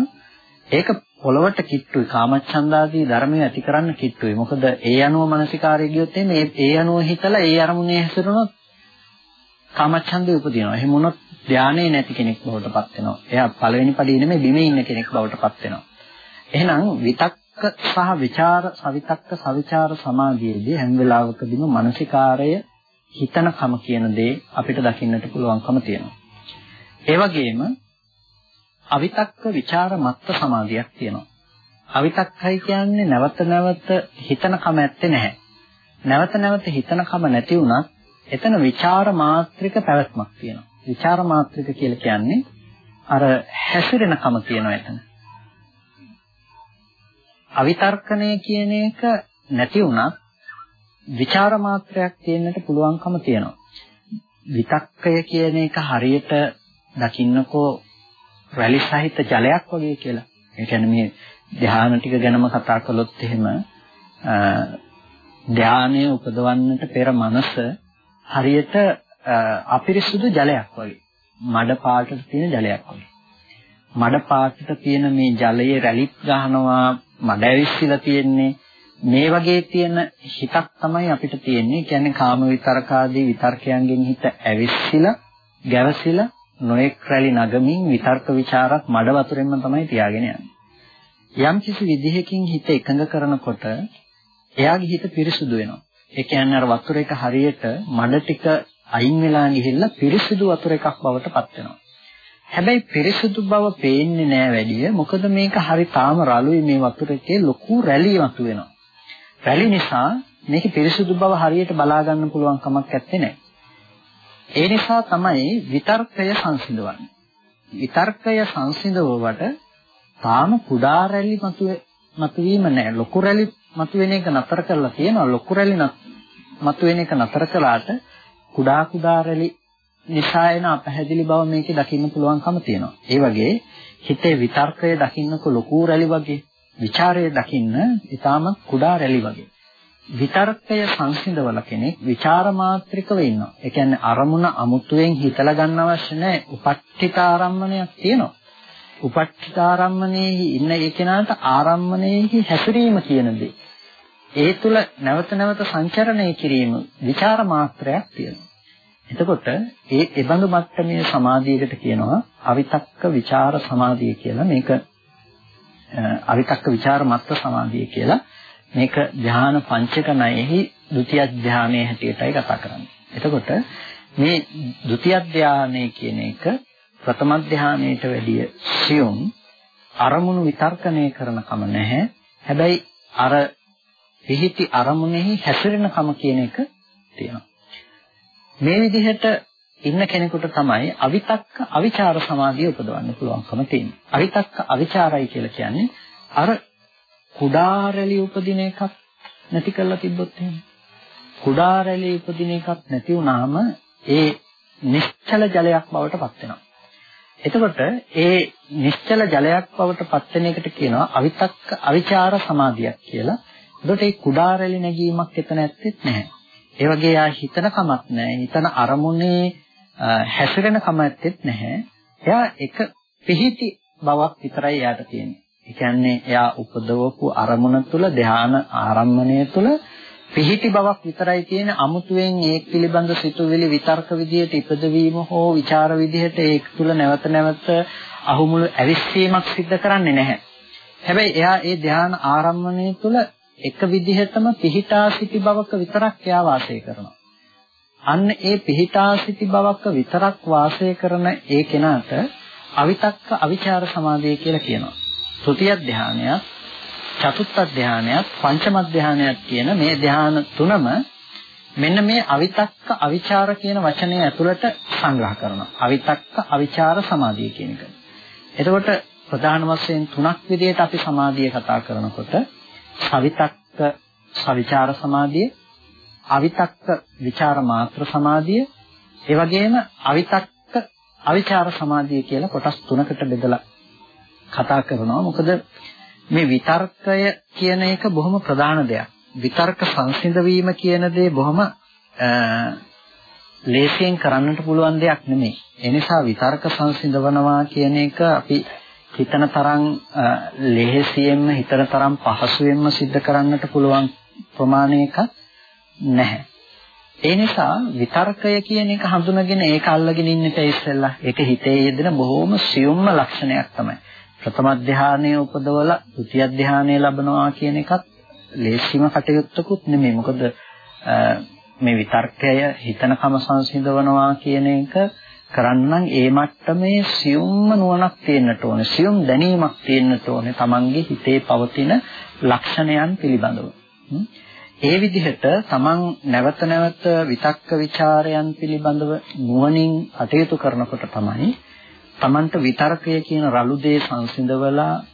ඒක පොළවට කිට්ටුයි කාමච්ඡන්දාදී ධර්මයේ ඇති කරන්න කිට්ටුයි. මොකද ඒ අනුව මානසිකාරය ගියොත් එimhe ඒ අනුව හිතලා ඒ අරමුණේ හැසිරුණොත් කාමච්ඡන්දේ උපදිනවා. එහෙම වුණොත් ධානයේ නැති කෙනෙක් බවට පත් වෙනවා. එයා පළවෙනි පඩියේ නෙමෙයි බිමේ ඉන්න කෙනෙක් බවට පත් වෙනවා. එහෙනම් විතක්ක සහ ਵਿਚාර සවිතක්ක සවිචාර සමාධියේදී හැම වෙලාවකදීම මානසිකාරය හිතනකම කියන දේ අපිට දකින්නට පුළුවන්කම තියෙනවා. ඒ වගේම අවිතක්ක ਵਿਚාර මත්ත සමාධියක් තියෙනවා. අවිතක්කයි කියන්නේ නැවත නැවත හිතන කම ඇත්තේ නැහැ. නැවත නැවත හිතන කම නැති වුණත් එතන ਵਿਚාර මාත්‍රික පැවැත්මක් තියෙනවා. ਵਿਚාර මාත්‍රික කියලා කියන්නේ අර හැසිරෙන කම තියෙනවා එතන. අවිතර්කණය කියන එක නැති වුණත් විචාර මාත්‍රයක් තියෙන්නට පුළුවන්කම තියෙනවා. විතක්කය කියන එක හරියට දකින්නකෝ රැලි සහිත ජලයක් වගේ කියලා. ඒ කියන්නේ මේ ධානය ටික ගැනම කතා කළොත් එහෙම ධානය උපදවන්නට පෙර මනස හරියට අපිරිසුදු ජලයක් වගේ. මඩ පාටට තියෙන ජලයක් වගේ. මඩ පාටට තියෙන මේ ජලයේ රැලිත් ගහනවා මඩ ඇවිස්සලා තියෙන්නේ මේ වගේ තියෙන හිතක් තමයි අපිට තියෙන්නේ. කියන්නේ කාම විතරකාදී විතර්කයන්ගෙන් හිත ඇවිස්සලා, ගැවසිලා, නොඑක් රැලි නගමින් විතර්ක ਵਿਚාරත් මඩ වතුරෙන්ම තමයි තියාගෙන යන්නේ. යම් කිසි විදිහකින් හිත එකඟ කරනකොට එයාගේ හිත පිරිසුදු වෙනවා. ඒ කියන්නේ අර වතුර එක හරියට මඩ ටික අයින් වෙලා ගිහිල්ලා පිරිසුදු වතුර එකක් බවට පත් වෙනවා. හැබැයි පිරිසුදු බව පේන්නේ නෑ වැඩිය. මොකද මේක හරි තාම රළුයි මේ වතුර එකේ ලොකු රැලි වතු වෙනවා. රැලි නිසා මේකේ පිරිසුදු බව හරියට බලා ගන්න පුළුවන් කමක් නැත්තේ ඒ නිසා තමයි විතර්කය සංසිඳවන්නේ. විතර්කය සංසිඳවුවට තාම කුඩා රැලි මතුවීම නැහැ. ලොකු රැලි මතුවෙන එක නතර කරලා තියෙනවා. ලොකු රැලි මතුවෙන එක නතර කළාට කුඩා කුඩා රැලි නිසා එන අපහැදිලි බව මේකේ දකින්න පුළුවන්කම තියෙනවා. ඒ වගේ හිතේ විතර්කය දකින්නක ලොකු රැලි වගේ ਵਿਚාරය දකින්න ඊටාම කුඩා රැලි වගේ. විතර්කය සංසිඳවන කෙනෙක් ਵਿਚාර මාත්‍රිකව ඉන්නවා. ඒ කියන්නේ අරමුණ අමුතුවෙන් හිතලා ගන්න අවශ්‍ය නැහැ. උපට්ඨිතාරම්මණයක් තියෙනවා. උපට්ඨිතාරම්මණයෙහි ඉන්න ඒ කෙනාට ආරම්මණයෙහි හැසිරීම කියන දේ. ඒ තුල නැවත නැවත සංචරණය කිරීම ਵਿਚාර මාත්‍රයක් තියෙනවා. එතකොට ඒ එබඳු මට්ටමේ සමාධියකට කියනවා අවිතක්ක ਵਿਚාර සමාධිය කියලා. මේක අවිතක්ක ਵਿਚාර මත්ත සමාධිය කියලා. මේක ධ්‍යාන පංචක ණයෙහි ဒုတိ ය ධ්‍යානයේ හැටියටයි කතා කරන්නේ. එතකොට මේ ဒုတိ ය ධ්‍යානය කියන එක ප්‍රථම ධ්‍යානයට වැඩිය සියුම් අරමුණු විතර්කණය කරන කම නැහැ. හැබැයි අර පිහිටි අරමුණෙහි හැසිරෙන කම කියන එක තියෙනවා. මේ විදිහට ඉන්න කෙනෙකුට තමයි අවිතක්ක අවිචාර සමාධිය උපදවන්න පුළුවන්කම තියෙන්නේ. අවිතක්ක අවිචාරයි කියලා කියන්නේ අර කුඩා රැලි උපදින එකක් නැති කරලා තිබ්බොත් එහෙම. කුඩා රැලි උපදින එකක් නැති වුනහම ඒ නිශ්චල ජලයක් බවට පත් වෙනවා. එතකොට ඒ නිශ්චල ජලයක් බවට පත් වෙන එකට කියනවා අවිතක්ක අවිචාර සමාධියක් කියලා. එතකොට ඒ කුඩා රැලි නැගීමක් එතන ඇත්තෙත් නැහැ. ඒ වගේ යා හිතන කමක් නැහැ. හිතන අරමුණේ හැසිරෙන කම ඇත්තෙත් නැහැ. එයා එක පිහිටි බවක් විතරයි එයාට තියෙන්නේ. ඒ කියන්නේ එයා උපදවපු අරමුණ තුළ ධාන ආරම්මණය තුළ පිහිටි බවක් විතරයි තියෙන අමුතුවෙන් ඒක පිළිබඳ සිතුවිලි විතර්ක විදියට ඉපදවීම හෝ ਵਿਚාර විදියට ඒක තුළ නැවත නැවත අහුමුළු ඇවිස්සීමක් සිද්ධ කරන්නේ නැහැ. හැබැයි එයා ඒ ධාන ආරම්මණය තුළ එක විදිහටම පිහිටා සිටි බවක විතරක් එයා වාසය කරනවා. අන්න ඒ පිහිටා සිටි බවක විතරක් වාසය කරන ඒ කෙනාට අවිතක්ක අවිචාර සමාධිය කියලා කියනවා. තෘතිය ධානයත්, චතුත්ථ ධානයත්, පංචම ධානයත් කියන මේ ධාන තුනම මෙන්න මේ අවිතක්ක අවිචාර කියන වචනය ඇතුළට සංග්‍රහ කරනවා. අවිතක්ක අවිචාර සමාධිය කියන එක. එතකොට ප්‍රධාන වශයෙන් තුනක් විදිහට අපි සමාධිය කතා කරනකොට සවිතක්ක සවිචාර සමාධිය, අවිතක්ක විචාර මාත්‍ර සමාධිය, ඒ වගේම අවිතක්ක අවිචාර සමාධිය කියලා කොටස් තුනකට බෙදලා කතා කරනවා. මොකද මේ විතර්කය කියන එක බොහොම ප්‍රධාන දෙයක්. විතර්ක සංසිඳ වීම කියන දේ බොහොම ලේසියෙන් කරන්නට පුළුවන් දෙයක් නෙමෙයි. ඒ නිසා විතර්ක සංසිඳවනවා කියන එක අපි හිතන තරම් ලෙහෙසියෙන්ම හිතන තරම් පහසුවෙන්ම සිද්ධ කරන්නට පුළුවන් ප්‍රමාණයක නැහැ. ඒ නිසා විතර්කය කියන එක හඳුනගෙන ඒක අල්ලගෙන ඉන්න එක ඉස්සෙල්ලා ඒක හිතේ යෙදෙන බොහොම සියුම්ම ලක්ෂණයක් තමයි. ප්‍රථම ධානය උපදවලා ဒုတိ ය ධානය ලබනවා කියන එකත් ලේසිම කටයුත්තකුත් නෙමෙයි. මොකද මේ විතර්කය හිතන කම සංසිඳවනවා කියන එක කරන්නම් ඒ මට්ටමේ සියුම්ම නුවණක් තියෙන්නට ඕනේ. සියුම් දැනීමක් තියෙන්නට ඕනේ Tamange හිතේ පවතින ලක්ෂණයන් පිළිබඳව. ඒ විදිහට තමන් නැවත නැවත විතක්ක ਵਿਚාරයන් පිළිබඳව නුවණින් කටයුතු කරනකොට තමයි Tamanට විතර්කය කියන රළු දේ සංසිඳවලා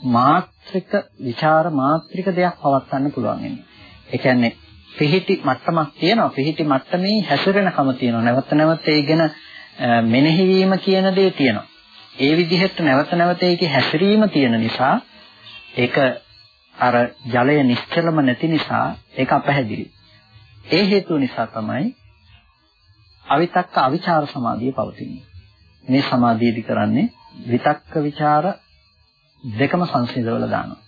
මාත්‍රික ਵਿਚාර මාත්‍රික දෙයක් පවත්වන්න පුළුවන් වෙන්නේ. ඒ කියන්නේ පිහිටි මට්ටමක් තියෙනවා. පිහිටි මට්ටමේ හැසිරෙනකම තියෙනවා. නැවත නැවත ඒ ගැන මෙනෙහි වීම කියන දේ තියෙනවා. ඒ විදිහට නැවත නැවත ඒකේ හැසිරීම තියෙන නිසා ඒක අර ජලය නිශ්චලම නැති නිසා ඒක අපැහැදිලි. ඒ හේතුව නිසා තමයි අවිතක්ක අවිචාර සමාධිය පවතින්නේ. මේ සමාධියේදී කරන්නේ විතක්ක ਵਿਚාර දෙකම සංසිඳවලා දානවා.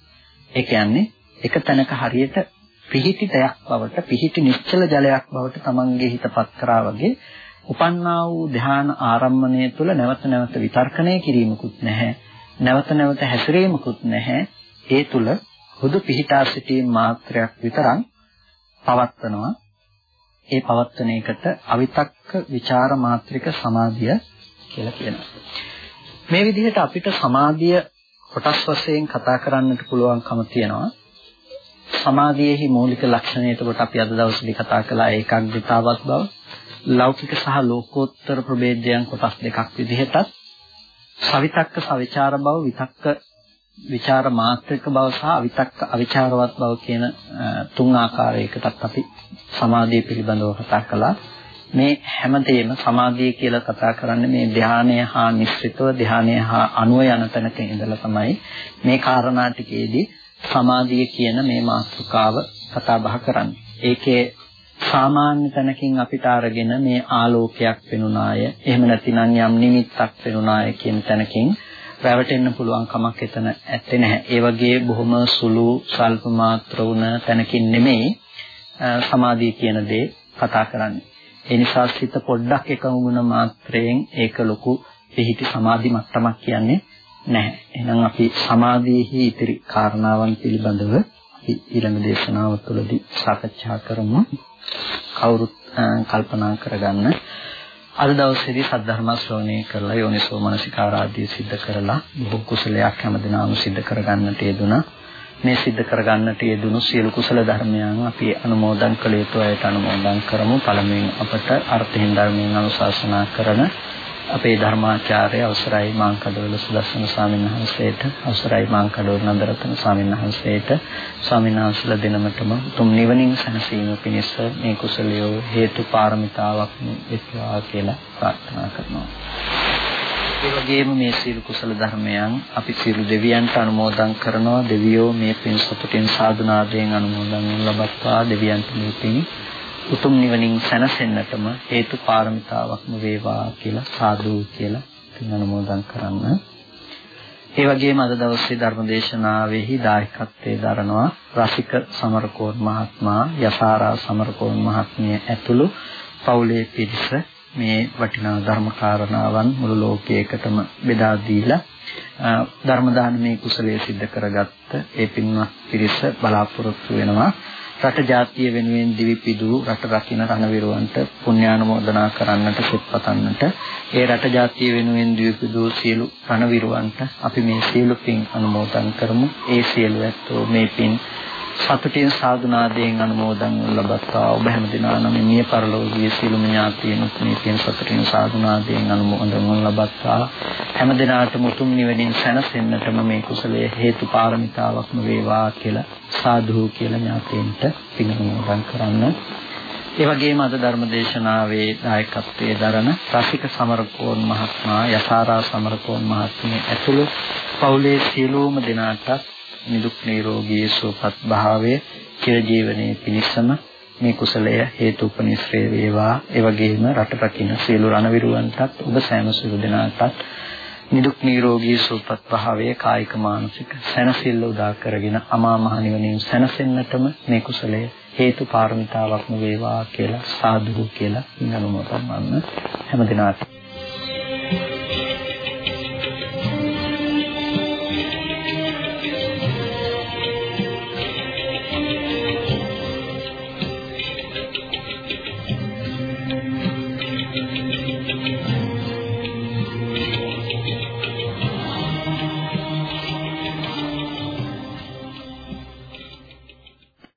ඒ කියන්නේ එක තැනක හරියට පිහිටි තයක් බවට පිහිටි නිශ්චල ජලයක් බවට Tamange හිතපත් කරා වගේ උපන්නා වූ ධ්‍යාන ආරම්මණය තුළ නැවත නැවත විතර්කණය කිරීමකුත් නැහැ. නැවත නැවත හැසිරීමකුත් නැහැ. ඒ තුළ හුදු පිහිටා සිටීම මාත්‍රයක් විතරක් පවත්නවා. ඒ පවත්වන එකට අවිතක්ක ਵਿਚාර මාත්‍රික සමාධිය කියලා කියනවා. මේ විදිහට අපිට සමාධිය කොටස් වශයෙන් කතා කරන්නට පුළුවන්කම තියෙනවා. සමාධියේහි මූලික ලක්ෂණය එතකොට අපි අද දවසේදී කතා කළා ඒකාග්‍රතාවක් බව. ලෞකික සහ ලෝකෝත්තර ප්‍රභේදයන් කොටස් දෙකක් විදිහටත් සවිතක්ක සවිචාර බව විතක්ක විචාර මාත්‍රික බව සහ අවිතක්ක අවිචාරවත් බව කියන තුන් ආකාරයකටත් අපි සමාධිය පිළිබඳව කතා කළා. මේ හැමදේම සමාධිය කියලා කතා කරන්නේ මේ ධානය හා නිශ්චිතව ධානය හා අනුව යන තැනක ඉඳලා තමයි මේ කාරණා ටිකේදී සමාධිය කියන මේ මාතෘකාව කතා බහ කරන්නේ. ඒකේ සාමාන්‍ය තැනකින් අපිට අරගෙන මේ ආලෝකයක් වෙනුනාය එහෙම නැතිනම් යම් නිමිත්තක් වෙනුනාය කියන තැනකින් රැවටෙන්න පුළුවන් කමක් එතන ඇත්තේ නැහැ. ඒ වගේ බොහොම සුළු සල්ප මාත්‍ර වුණ තැනකින් නෙමෙයි සමාධිය කියන දේ කතා කරන්නේ. ඒ නිසා සිත පොඩ්ඩක් එකම වුණ මාත්‍රයෙන් ඒක ලොකු පිහිටි සමාධි මට්ටමක් කියන්නේ නැහැ. එහෙනම් අපි සමාධියේහි ඉතිරි කාරණාවන් පිළිබඳව ඊළඟ දේශනාව තුළදී සාකච්ඡා කරමු. කවුරුත් කල්පනා කරගන්න අද දවසේදී සද්ධර්ම ශ්‍රවණය කරලා යෝනිසෝ මනසිකාර ආදී සිද්ධ කරලා බොහෝ කුසලයක් හැමදිනම සිද්ධ කරගන්නට යෙදුණා. මේ සිද්ධ කරගන්නට යෙදුණු සියලු කුසල ධර්මයන් අපි අනුමෝදන් කළ යුතු අයට අනුමෝදන් කරමු. පළමුවෙන් අපට අර්ථයෙන් ධර්මයෙන් අනුශාසනා කරන අපේ ධර්මාචාර්ය අවසරයි මාංකඩවල සුදස්සන ස්වාමීන් වහන්සේට අවසරයි මාංකඩවල නන්දරත්න ස්වාමීන් වහන්සේට ස්වාමීන් වහන්සේලා දෙනමතම තුම් නිවනින් සැනසීම පිණිස මේ කුසලිය හේතු පාරමිතාවක් වෙත්වා කියලා ප්‍රාර්ථනා කරනවා. ඒ වගේම මේ සීල කුසල ධර්මයන් අපි සියලු දෙවියන්ට අනුමෝදන් කරනවා දෙවියෝ මේ පින් සතුටින් සාදුනාදයෙන් අනුමෝදන් ලබත්වා දෙවියන්ට මේ පින් උතුම් නිවනින් සැනසෙන්නටම හේතු පාරමිතාවක්ම වේවා කියලා සාදු කියලා පින් අනුමෝදන් කරන්න. ඒ වගේම අද දවසේ ධර්මදේශනාවෙහි දායකත්වයේ දරනවා රසික සමරකෝන් මහත්මයා යසාරා සමරකෝන් මහත්මිය ඇතුළු පවුලේ පිරිස මේ වටිනා ධර්ම කාරණාවන් මුළු ලෝකයකටම බෙදා දීලා ධර්ම දානමේ කුසලයේ සිද්ධ කරගත්ත ඒ පින්වත් පිරිස බලාපොරොත්තු වෙනවා. රට ජාතිය වෙනුවෙන් දිවි පිදූ රට රකින්න රණවිරුවන්ට පුණ්‍යානුමෝදනා කරන්නට සෙත්පතන්නට ඒ රට ජාතිය වෙනුවෙන් දිවි පිදූ සියලු රණවිරුවන්ට අපි මේ සියලු පින් අනුමෝදන් කරමු. ඒ සියලු ඇත්තෝ මේ පින් සතුටින් සාදුනාදයෙන් අනුමෝදන් ලබත්තා ඔබ හැම දිනා නම් මිය පරලෝකීය සීලම ඥාතීන් මේ කියන සතුටින් සාදුනාදයෙන් අනුමෝදන් ලබත්තා හැම දිනාටම උතුම් නිවනින් සැනසෙන්නටම මේ කුසලයේ හේතු පාරමිතාවක්ම වේවා කියලා සාදු කියලා ඥාතීන්ට පින් අනුමෝදන් කරන්න. ඒ වගේම අද ධර්ම දේශනාවේ දායකත්වයේ දරන රසික සමරකෝන් මහත්මයා යසාරා සමරකෝන් මහත්මිය ඇතුළු පවුලේ සියලුම දෙනාට නිදුක් නිරෝගී සුවපත් භාවය චිර ජීවනයේ පිණිසම මේ කුසලය හේතුපනිශ්‍රේ වේවා. ඒ වගේම රට රකින්න සියලු රණවිරුවන්ටත් ඔබ සෑම සියලු දෙනාටත් නිදුක් නිරෝගී සුවපත් භාවයේ කායික මානසික සැනසෙල්ල උදා කරගෙන අමා මහ නිවනින් සැනසෙන්නටම මේ කුසලය හේතු පාරමිතාවක්ම වේවා කියලා සාදුරු කියලා ඉන්නම තමයි හැම දිනාටම